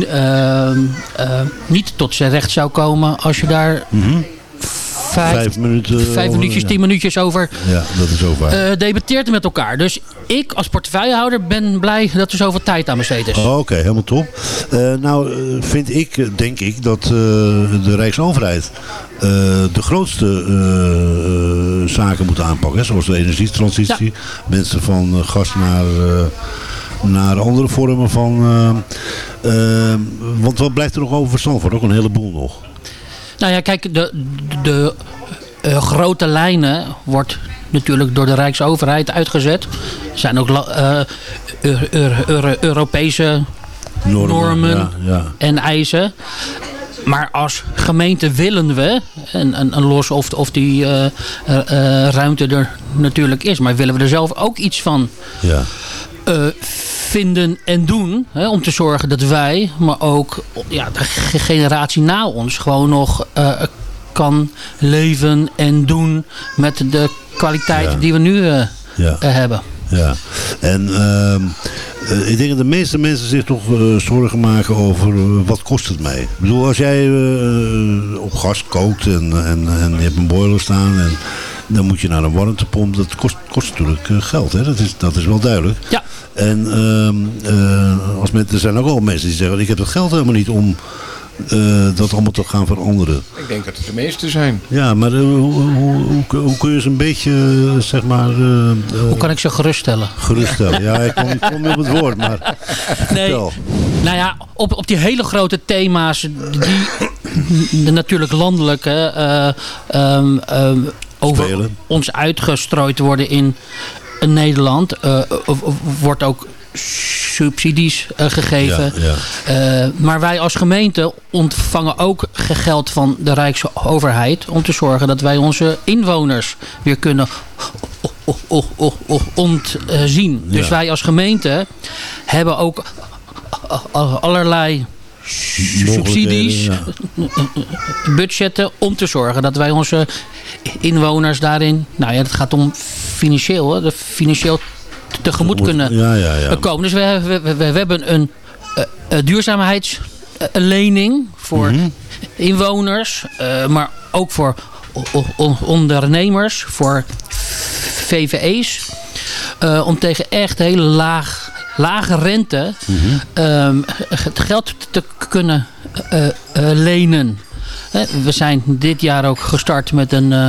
ehm, eh, niet tot zijn recht zou komen als je daar vijf, Vijf minuten vijf over, minuutjes, tien minuutjes over Ja, dat is ook waar. eh debatteert met elkaar. Dus ik als portefeuillehouder ben blij dat er zoveel tijd aan besteed is. Oh, Oké, helemaal top. Eh, nou, eh, vind ik, denk ik, dat de Rijksoverheid de grootste zaken moet aanpakken. Hè, zoals de energietransitie. Mensen van gas naar, naar andere vormen van... want wat blijft er nog over Zandvoort? Ook een heleboel nog. Nou ja, kijk, de, de eh, grote lijnen wordt natuurlijk door de Rijksoverheid uitgezet. Er zijn ook eh, Eu- Eu- Eu- Europese Normen, normen, ja, ja. en eisen. Maar als gemeente willen we, en, en, en los of, of die eh, eh, eh, ruimte er natuurlijk is, maar willen we er zelf ook iets van Ja. Vinden en doen. Hè, om te zorgen dat wij, maar ook ja, de ge- generatie na ons gewoon nog eh, kan leven en doen met de kwaliteiten Ja. die we nu eh, Ja. eh, hebben. Ja, en ehm, eh, ik denk dat de meeste mensen zich toch zorgen maken over wat kost het mij. Ik bedoel, als jij op gas kookt en, en, en je hebt een boiler staan en dan moet je naar een warmtepomp. Dat kost, kost natuurlijk eh, geld, hè? Dat, is, dat is wel duidelijk. Ja. En ehm, eh, als men, er zijn ook wel mensen die zeggen, ik heb het geld helemaal niet om eh, dat allemaal te gaan veranderen. Ik denk dat het de meeste zijn. Ja, maar hoe, hoe, hoe, hoe kun je ze een beetje, zeg maar... Hoe kan ik ze geruststellen? Geruststellen. Ja, ik kom, ik kom niet op het woord, maar Nee. vertel. Nou ja, op, op die hele grote thema's die de natuurlijk landelijk hè, eh, ehm, ehm, over Spelen. ons uitgestrooid worden in Nederland, eh, wordt ook subsidies eh, gegeven. Ja, Eh, maar wij als gemeente ontvangen ook ge- geld van de Rijksoverheid... om te zorgen dat wij onze inwoners weer kunnen ontzien. Dus Ja. wij als gemeente hebben ook allerlei subsidies, budgetten om te zorgen dat wij onze inwoners daarin, nou ja, het gaat om financieel, hè, de financieel tegemoet kunnen Ja, ja, ja. eh, komen. Dus we, hebben- we, we, we hebben een eh, eh, duurzaamheidslening voor Mhm. inwoners, eh, maar ook voor ondernemers, voor VVE's. eh, om tegen echt hele laag, lage rente Mhm. ehm, het geld te kunnen eh, eh, lenen. We zijn dit jaar ook gestart met een, eh,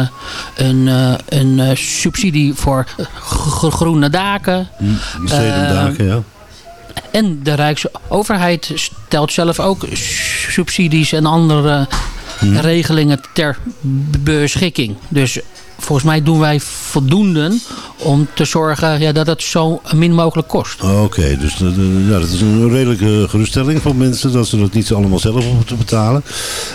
een, een subsidie voor eh, gro- groene daken. Bestedingdaken, ja. En de Rijksoverheid stelt zelf ook subsidies en andere Mhm. regelingen ter beschikking. Dus volgens mij doen wij voldoende om te zorgen ja, dat het zo min mogelijk kost. Oké, dus eh, eh, ja, dat is een redelijke geruststelling van mensen dat ze dat niet allemaal zelf hoeven te betalen.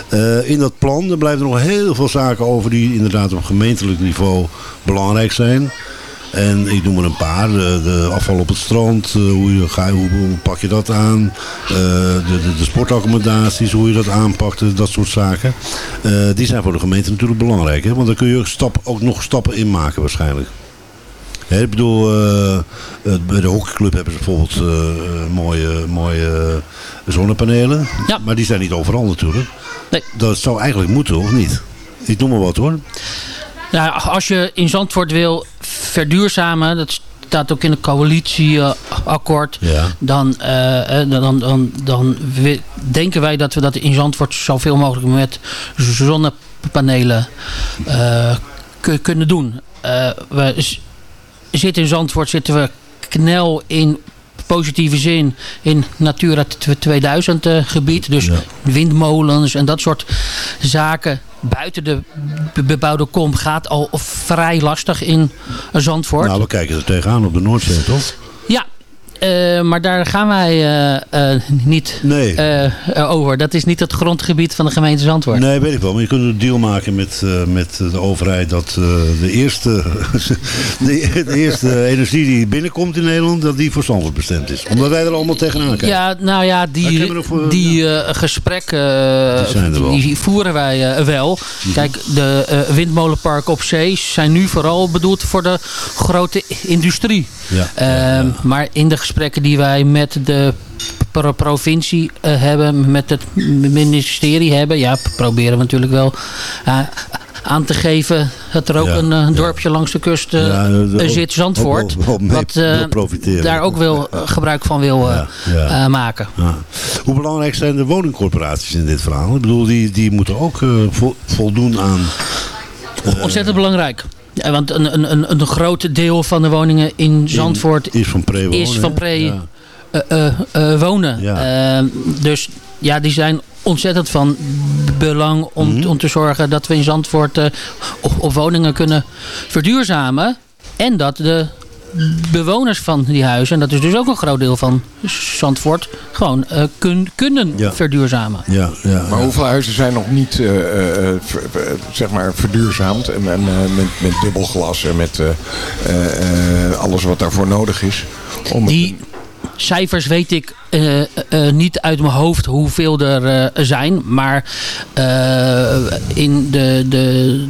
Eh, in dat plan er blijven nog heel veel zaken over die inderdaad op gemeentelijk niveau belangrijk zijn. En ik noem er een paar. De, de afval op het strand, eh, hoe, je, ga, hoe, hoe pak je dat aan? Eh, de, de, de sportaccommodaties, hoe je dat aanpakt, eh, dat soort zaken. Die zijn voor de gemeente natuurlijk belangrijk. Hè? Want dan kun je ook, stap, ook nog stappen in maken waarschijnlijk. Ik bedoel, bij de hockeyclub hebben ze bijvoorbeeld mooie, mooie zonnepanelen. Ja. Maar die zijn niet overal natuurlijk. Nee. Dat zou eigenlijk moeten, of niet? Ik noem maar wat hoor. Nou, als je in Zandvoort wil verduurzamen, dat staat ook in het coalitieakkoord, Ja. dan, eh, eh, dan, dan, dan wi- denken wij dat we dat in Zandvoort zoveel mogelijk met zonnepanelen eh, ku- kunnen doen. Eh, we zitten in Zandvoort zitten we knel in positieve zin in Natura 2000 eh, gebied. Dus windmolens en dat soort zaken buiten de be- bebouwde kom gaat al vrij lastig in Zandvoort. Nou, we kijken er tegenaan op de Noordzee, toch? Ja, eh, maar daar gaan wij eh, eh, niet over. Dat is niet het grondgebied van de gemeente Zandvoort. Nee, weet ik wel. Maar je kunt een deal maken met, met de overheid dat de, eerste, de, de eerste energie die binnenkomt in Nederland, dat die voor Zandvoort bestemd is. Omdat wij er allemaal tegenaan kijken. Ja, nou ja, die, die gesprekken Die er voeren wij wel. Kijk, de windmolenparken op zee zijn nu vooral bedoeld voor de grote industrie. Ja, Ehm, Maar in de gesprekken die wij met de pro- provincie eh, hebben, met het ministerie hebben, ja, proberen we natuurlijk wel eh, aan te geven dat er ook Ja, een, eh, dorpje langs de kust Ja, zit, Zandvoort, wat wil profiteren. daar ook wel eh, gebruik van wil maken. Ja. Hoe belangrijk zijn de woningcorporaties in dit verhaal? Ik bedoel, die, die moeten ook vo- voldoen aan... Ontzettend belangrijk. Ja, want een, een, een, een groot deel van de woningen in Zandvoort is van pre-wonen. is van pre eh, eh, eh, wonen. Ehm, dus ja, die zijn ontzettend van belang om, Mhm. om te zorgen dat we in Zandvoort op, op woningen kunnen verduurzamen. En dat de bewoners van die huizen, en dat is dus ook een groot deel van Zandvoort, gewoon eh, kun, kunnen verduurzamen. Ja, ja, Maar hoeveel huizen zijn nog niet eh, eh, ver- zeg maar verduurzaamd en, en eh, met, met dubbelglas en met eh, eh, eh, alles wat daarvoor nodig is? Om Die cijfers weet ik eh, eh, niet uit mijn hoofd hoeveel er eh, zijn. Maar eh, in de, de,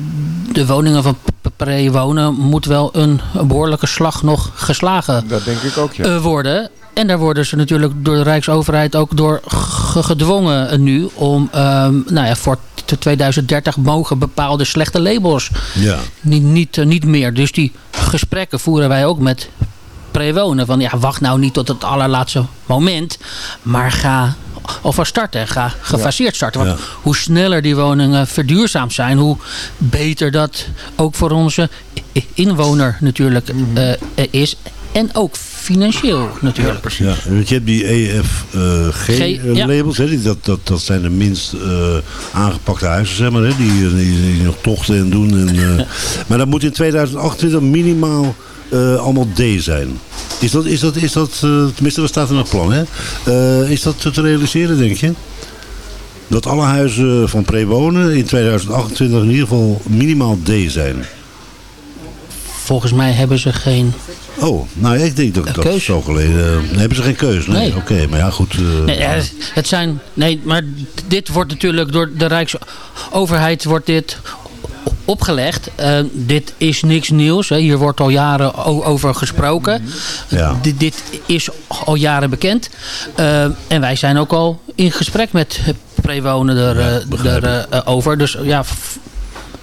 de woningen van P- pre-wonen moet wel een, behoorlijke slag nog geslagen Dat denk ik ook, ja. eh, worden. En daar worden ze natuurlijk door de Rijksoverheid ook door ge- gedwongen nu om ehm, nou ja, voor t- 2030 mogen bepaalde slechte labels Ja. niet, niet, eh, niet meer. Dus die gesprekken voeren wij ook met prewonen. Van ja, wacht nou niet tot het allerlaatste moment. Maar ga alvast starten. Ga gefaseerd starten. Want Ja. hoe sneller die woningen verduurzaamd zijn, hoe beter dat ook voor onze inwoner natuurlijk eh, eh, is. En ook financieel natuurlijk. Ja, want je hebt die EFG-labels, ja. dat, dat, dat zijn de minst eh, aangepakte huizen, zeg maar, hè, die, die, die nog tochten en doen. En, maar dat moet in 2028 minimaal eh, allemaal D zijn. Is dat, is dat, is dat eh, tenminste dat staat in het plan, hè? Eh, is dat te realiseren, denk je? Dat alle huizen van prewonen in 2028 in ieder geval minimaal D zijn. Volgens mij hebben ze geen... Oh, nou ik denk dat dat zo geleden... hebben ze geen keus? Nee, Nee. oké, maar ja goed. Nee, ja, het zijn, nee, maar dit wordt natuurlijk door de Rijksoverheid wordt dit opgelegd. Eh, dit is niks nieuws. Hè. Hier wordt al jaren over gesproken. Ja. Dit, dit is al jaren bekend. Eh, en wij zijn ook al in gesprek met prewonen er, eh, er, eh, eh, over. Dus ja,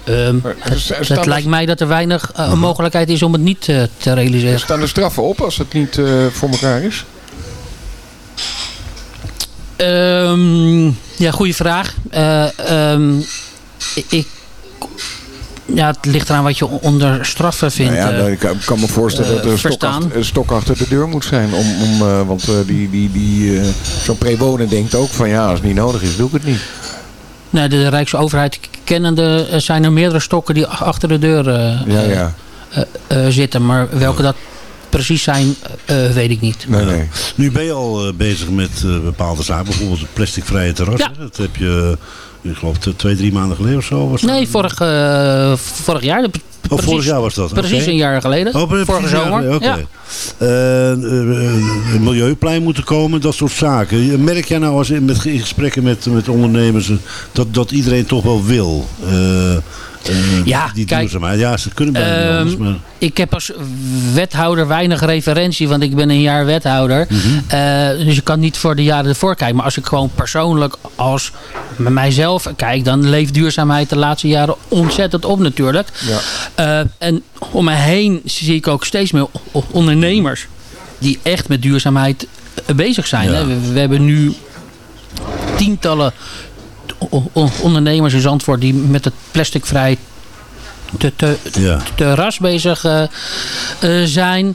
ehm, het, lijkt mij dat er weinig eh, mogelijkheid is om het niet eh, te realiseren. Staan er straffen op als het niet eh, voor elkaar is? Ehm, ja, goede vraag. Eh, ehm, ik, ja, het ligt eraan wat je onder straffen vindt. Nou ja, eh, dan- ik kan, me voorstellen eh, dat er een stok, achter, een stok achter de deur moet zijn. Om, om, eh, want eh, die, die, die, eh, zo'n prewoner denkt ook van ja, als het niet nodig is, doe ik het niet. Nee, de Rijksoverheid kennende zijn er meerdere stokken die ach- achter de deur eh, Ja, ja. zitten. Maar welke dat precies zijn, weet ik niet. Nee, nee. Nu ben je al bezig met bepaalde zaken. Bijvoorbeeld het plasticvrije terras. Ja. Dat heb je, ik geloof, twee, drie maanden geleden of zo. Was? Nee, vorig, eh, vorig jaar. Oh, vorig jaar was dat. Precies een jaar geleden. Oh, precies Vorige zomer. Oké. Ja. Eh, eh, milieuplein moeten komen, dat soort zaken. Merk jij nou als in, met, in gesprekken met, met ondernemers dat, dat iedereen toch wel wil? Eh, Ja, die kijk, duurzaamheid. Ja, ze kunnen bijna niet Ehm, anders. Maar... Ik heb als wethouder weinig referentie, want ik ben een jaar wethouder. Mhm. Eh, dus ik kan niet voor de jaren ervoor kijken. Maar als ik gewoon persoonlijk als met mijzelf kijk, dan leeft duurzaamheid de laatste jaren ontzettend op natuurlijk. Ja. Eh, en om me heen zie ik ook steeds meer ondernemers die echt met duurzaamheid bezig zijn. Ja. Hè. We, we hebben nu tientallen ondernemers in Zandvoort die met het plasticvrij te, te, Ja. terras bezig eh, eh, zijn.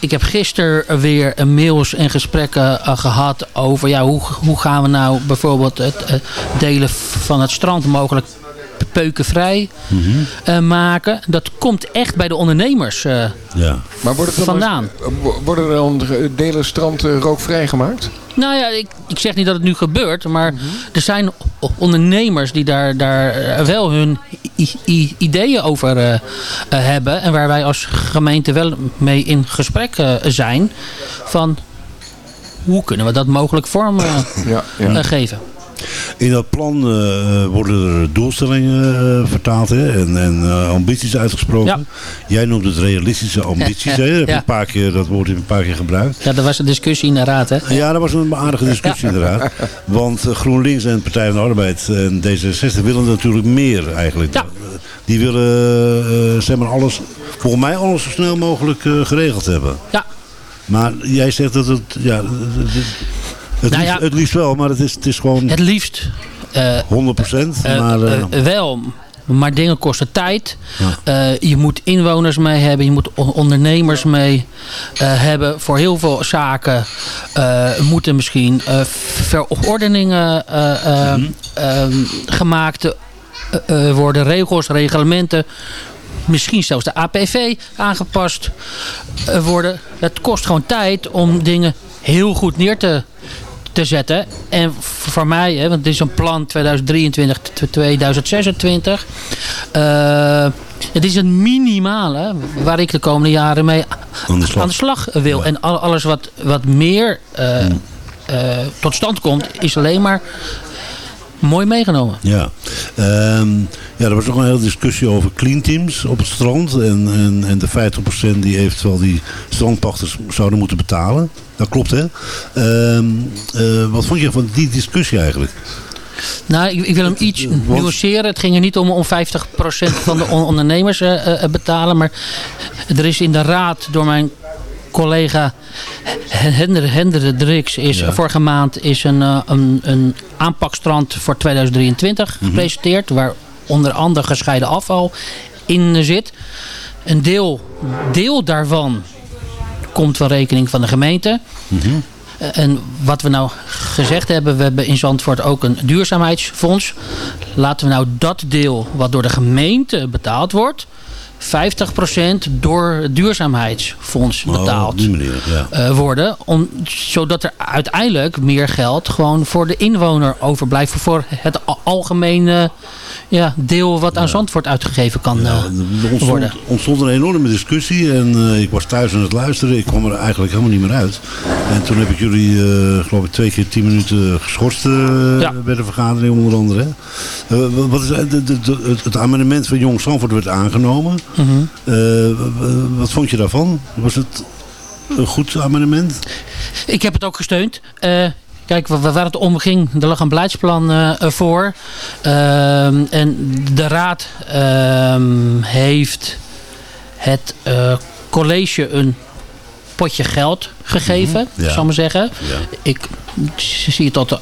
Ik heb gisteren weer mails en gesprekken eh, gehad over ja, hoe, hoe gaan we nou bijvoorbeeld het delen van het strand mogelijk peukenvrij Mhm. eh, maken. Dat komt echt bij de ondernemers eh, Ja. Maar worden er dan, vandaan. eh, wo- worden er dan delen strand eh, rookvrij gemaakt? Nou ja, ik, ik zeg niet dat het nu gebeurt, maar er zijn ondernemers die daar, daar eh, wel hun ideeën over eh, eh, hebben. En waar wij als gemeente wel mee in gesprek eh, zijn. Van hoe kunnen we dat mogelijk vorm eh, Ja, eh, ja. geven. In dat plan eh, worden er doelstellingen eh, vertaald hè? en, en eh, ambities uitgesproken. Jij noemt het realistische ambities. Hè? Ja. een paar keer, dat woord heb een paar keer gebruikt. Ja, dat was een discussie in de raad, hè? Ja, dat was een aardige discussie inderdaad. Want eh, GroenLinks en Partij van de Arbeid en D66 willen natuurlijk meer eigenlijk. Ja. Die willen zeg maar alles, volgens mij alles zo snel mogelijk geregeld hebben. Ja. Maar jij zegt dat het, ja, het, Nou liefst, ja. het liefst wel, maar het is, het is gewoon Het liefst. eh, 100 procent. Eh, maar eh, eh, wel, maar dingen kosten tijd. Je moet inwoners mee hebben, je moet on- ondernemers mee hebben. Voor heel veel zaken moeten misschien verordeningen ehm, gemaakt worden, regels, reglementen. Misschien zelfs de APV aangepast worden. Het kost gewoon tijd om dingen heel goed neer te, te zetten. En voor mij, hè, want dit is een plan 2023 tot 2026. eh, het is een minimale waar ik de komende jaren mee aan de slag. aan de slag wil. En al- alles wat, wat meer eh, Hmm. eh, tot stand komt, is alleen maar mooi meegenomen. Ja. Ehm, ja, er was ook een hele discussie over clean teams op het strand. En, en, en de 50% die eventueel die strandpachters zouden moeten betalen. Dat klopt hè. Ehm, eh, wat vond je van die discussie eigenlijk? Nou, ik, ik wil hem iets nuanceren. Het ging er niet om om 50% van de on- ondernemers eh, eh, betalen. Maar er is in de raad door mijn collega Hendrik Drix is Ja. vorige maand is een, eh, een, een aanpakstrand voor 2023 gepresenteerd. Waar onder andere gescheiden afval in zit. Een deel, deel daarvan komt van rekening van de gemeente. Eh, En wat we nou gezegd hebben, we hebben in Zandvoort ook een duurzaamheidsfonds. Laten we nou dat deel wat door de gemeente betaald wordt, 50% door het duurzaamheidsfonds betaald Oh, manier, ja. eh, worden. Om, zodat er uiteindelijk meer geld gewoon voor de inwoner overblijft. Voor het algemene ja, deel wat aan Zandvoort uitgegeven kan eh, Er ontstond, worden. ontstond een enorme discussie en eh, ik was thuis aan het luisteren. Ik kwam er eigenlijk helemaal niet meer uit. En toen heb ik jullie, geloof ik, twee keer tien minuten geschorst bij de vergadering onder andere. wat is, de- de- de- het, het amendement van Jong Zandvoort werd aangenomen. Eh, wa- wa- wat vond je daarvan? Was het een goed amendement? Ik heb het ook gesteund. Eh, kijk, wa- waar het om ging, er lag een beleidsplan eh, voor. Ehm, en de raad ehm, heeft het college een potje geld gegeven, ja. zal ik maar zeggen. Ja. Ik zie het altijd...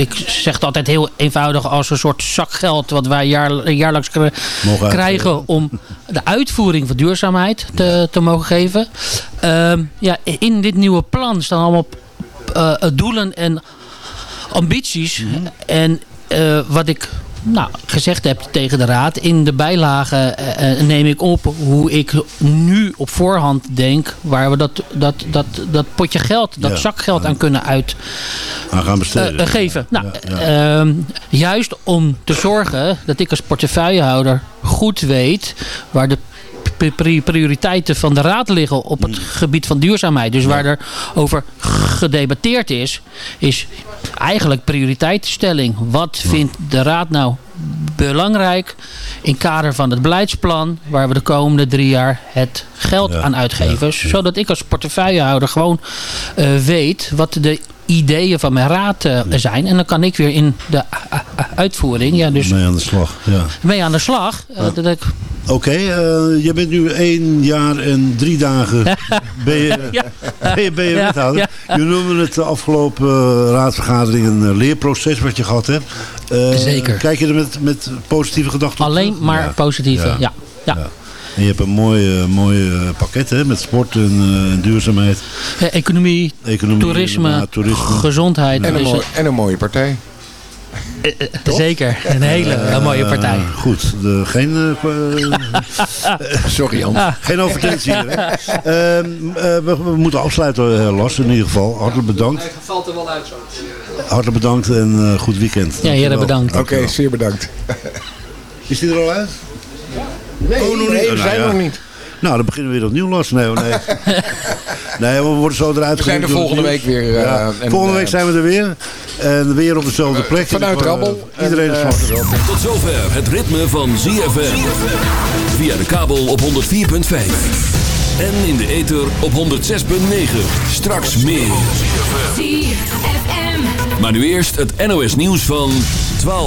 ik zeg het altijd heel eenvoudig als een soort zakgeld wat wij jaar, jaarlijks krijgen om de uitvoering van duurzaamheid te, te mogen geven. Ehm, ja, in dit nieuwe plan staan allemaal eh, doelen en ambities. En eh, wat ik nou, gezegd heb tegen de raad, in de bijlage eh, eh, neem ik op hoe ik nu op voorhand denk waar we dat, dat, dat, dat potje geld, dat Ja. zakgeld aan kunnen uit Aan gaan besteden. eh, geven. Nou, ehm, juist om te zorgen dat ik als portefeuillehouder goed weet waar de prioriteiten van de raad liggen op het gebied van duurzaamheid. Dus waar er over gedebatteerd is, is eigenlijk prioriteitsstelling. Wat vindt de raad nou belangrijk in kader van het beleidsplan waar we de komende drie jaar het geld aan uitgeven. Zodat ik als portefeuillehouder gewoon eh, weet wat de ideeën van mijn raad eh, zijn. En dan kan ik weer in de uh, uh, uitvoering ja, dus Mee aan de slag, ja. mee aan de slag. Eh, dat ik, Oké, eh, je bent nu één jaar en drie dagen ben je, Ja. ben je, ben je Ja, wethouder. ja. Je noemde het de afgelopen eh, raadsvergadering een eh, leerproces wat je gehad hebt. Eh, Zeker. Kijk je er met, met positieve gedachten op alleen maar Ja. positieve. Ja. Ja. En je hebt een mooi, eh, mooi eh, pakket hè, met sport en, eh, en duurzaamheid. Economie, Economie, toerisme, gezondheid. En een, Dus, mooi, en een mooie partij. zeker, een hele mooie partij. Goed, de, geen... Sorry Jan. Geen advertentie hier. hè. Ehm, eh, we, we moeten afsluiten, Lars, in ieder geval. Hartelijk bedankt. Hij valt er wel uit zo. Hartelijk bedankt en goed weekend. Ja, heren, bedankt. Oké, zeer bedankt. Is die er al uit? Nee, Oh, nog nee, niet? we Nou zijn nog niet. Nou, dan beginnen we weer opnieuw, Lars. Nee, nee. nee we worden zo eruit We zijn er het volgende week weer, eh, Ja, en, volgende eh, week zijn we er weer. En weer op dezelfde plek. Vanuit eh, Rabbel. Iedereen En, is eh, van welkom. Tot zover het ritme van ZFM. Via de kabel op 104.5. En in de ether op 106.9. Straks meer. Maar nu eerst het NOS nieuws van 12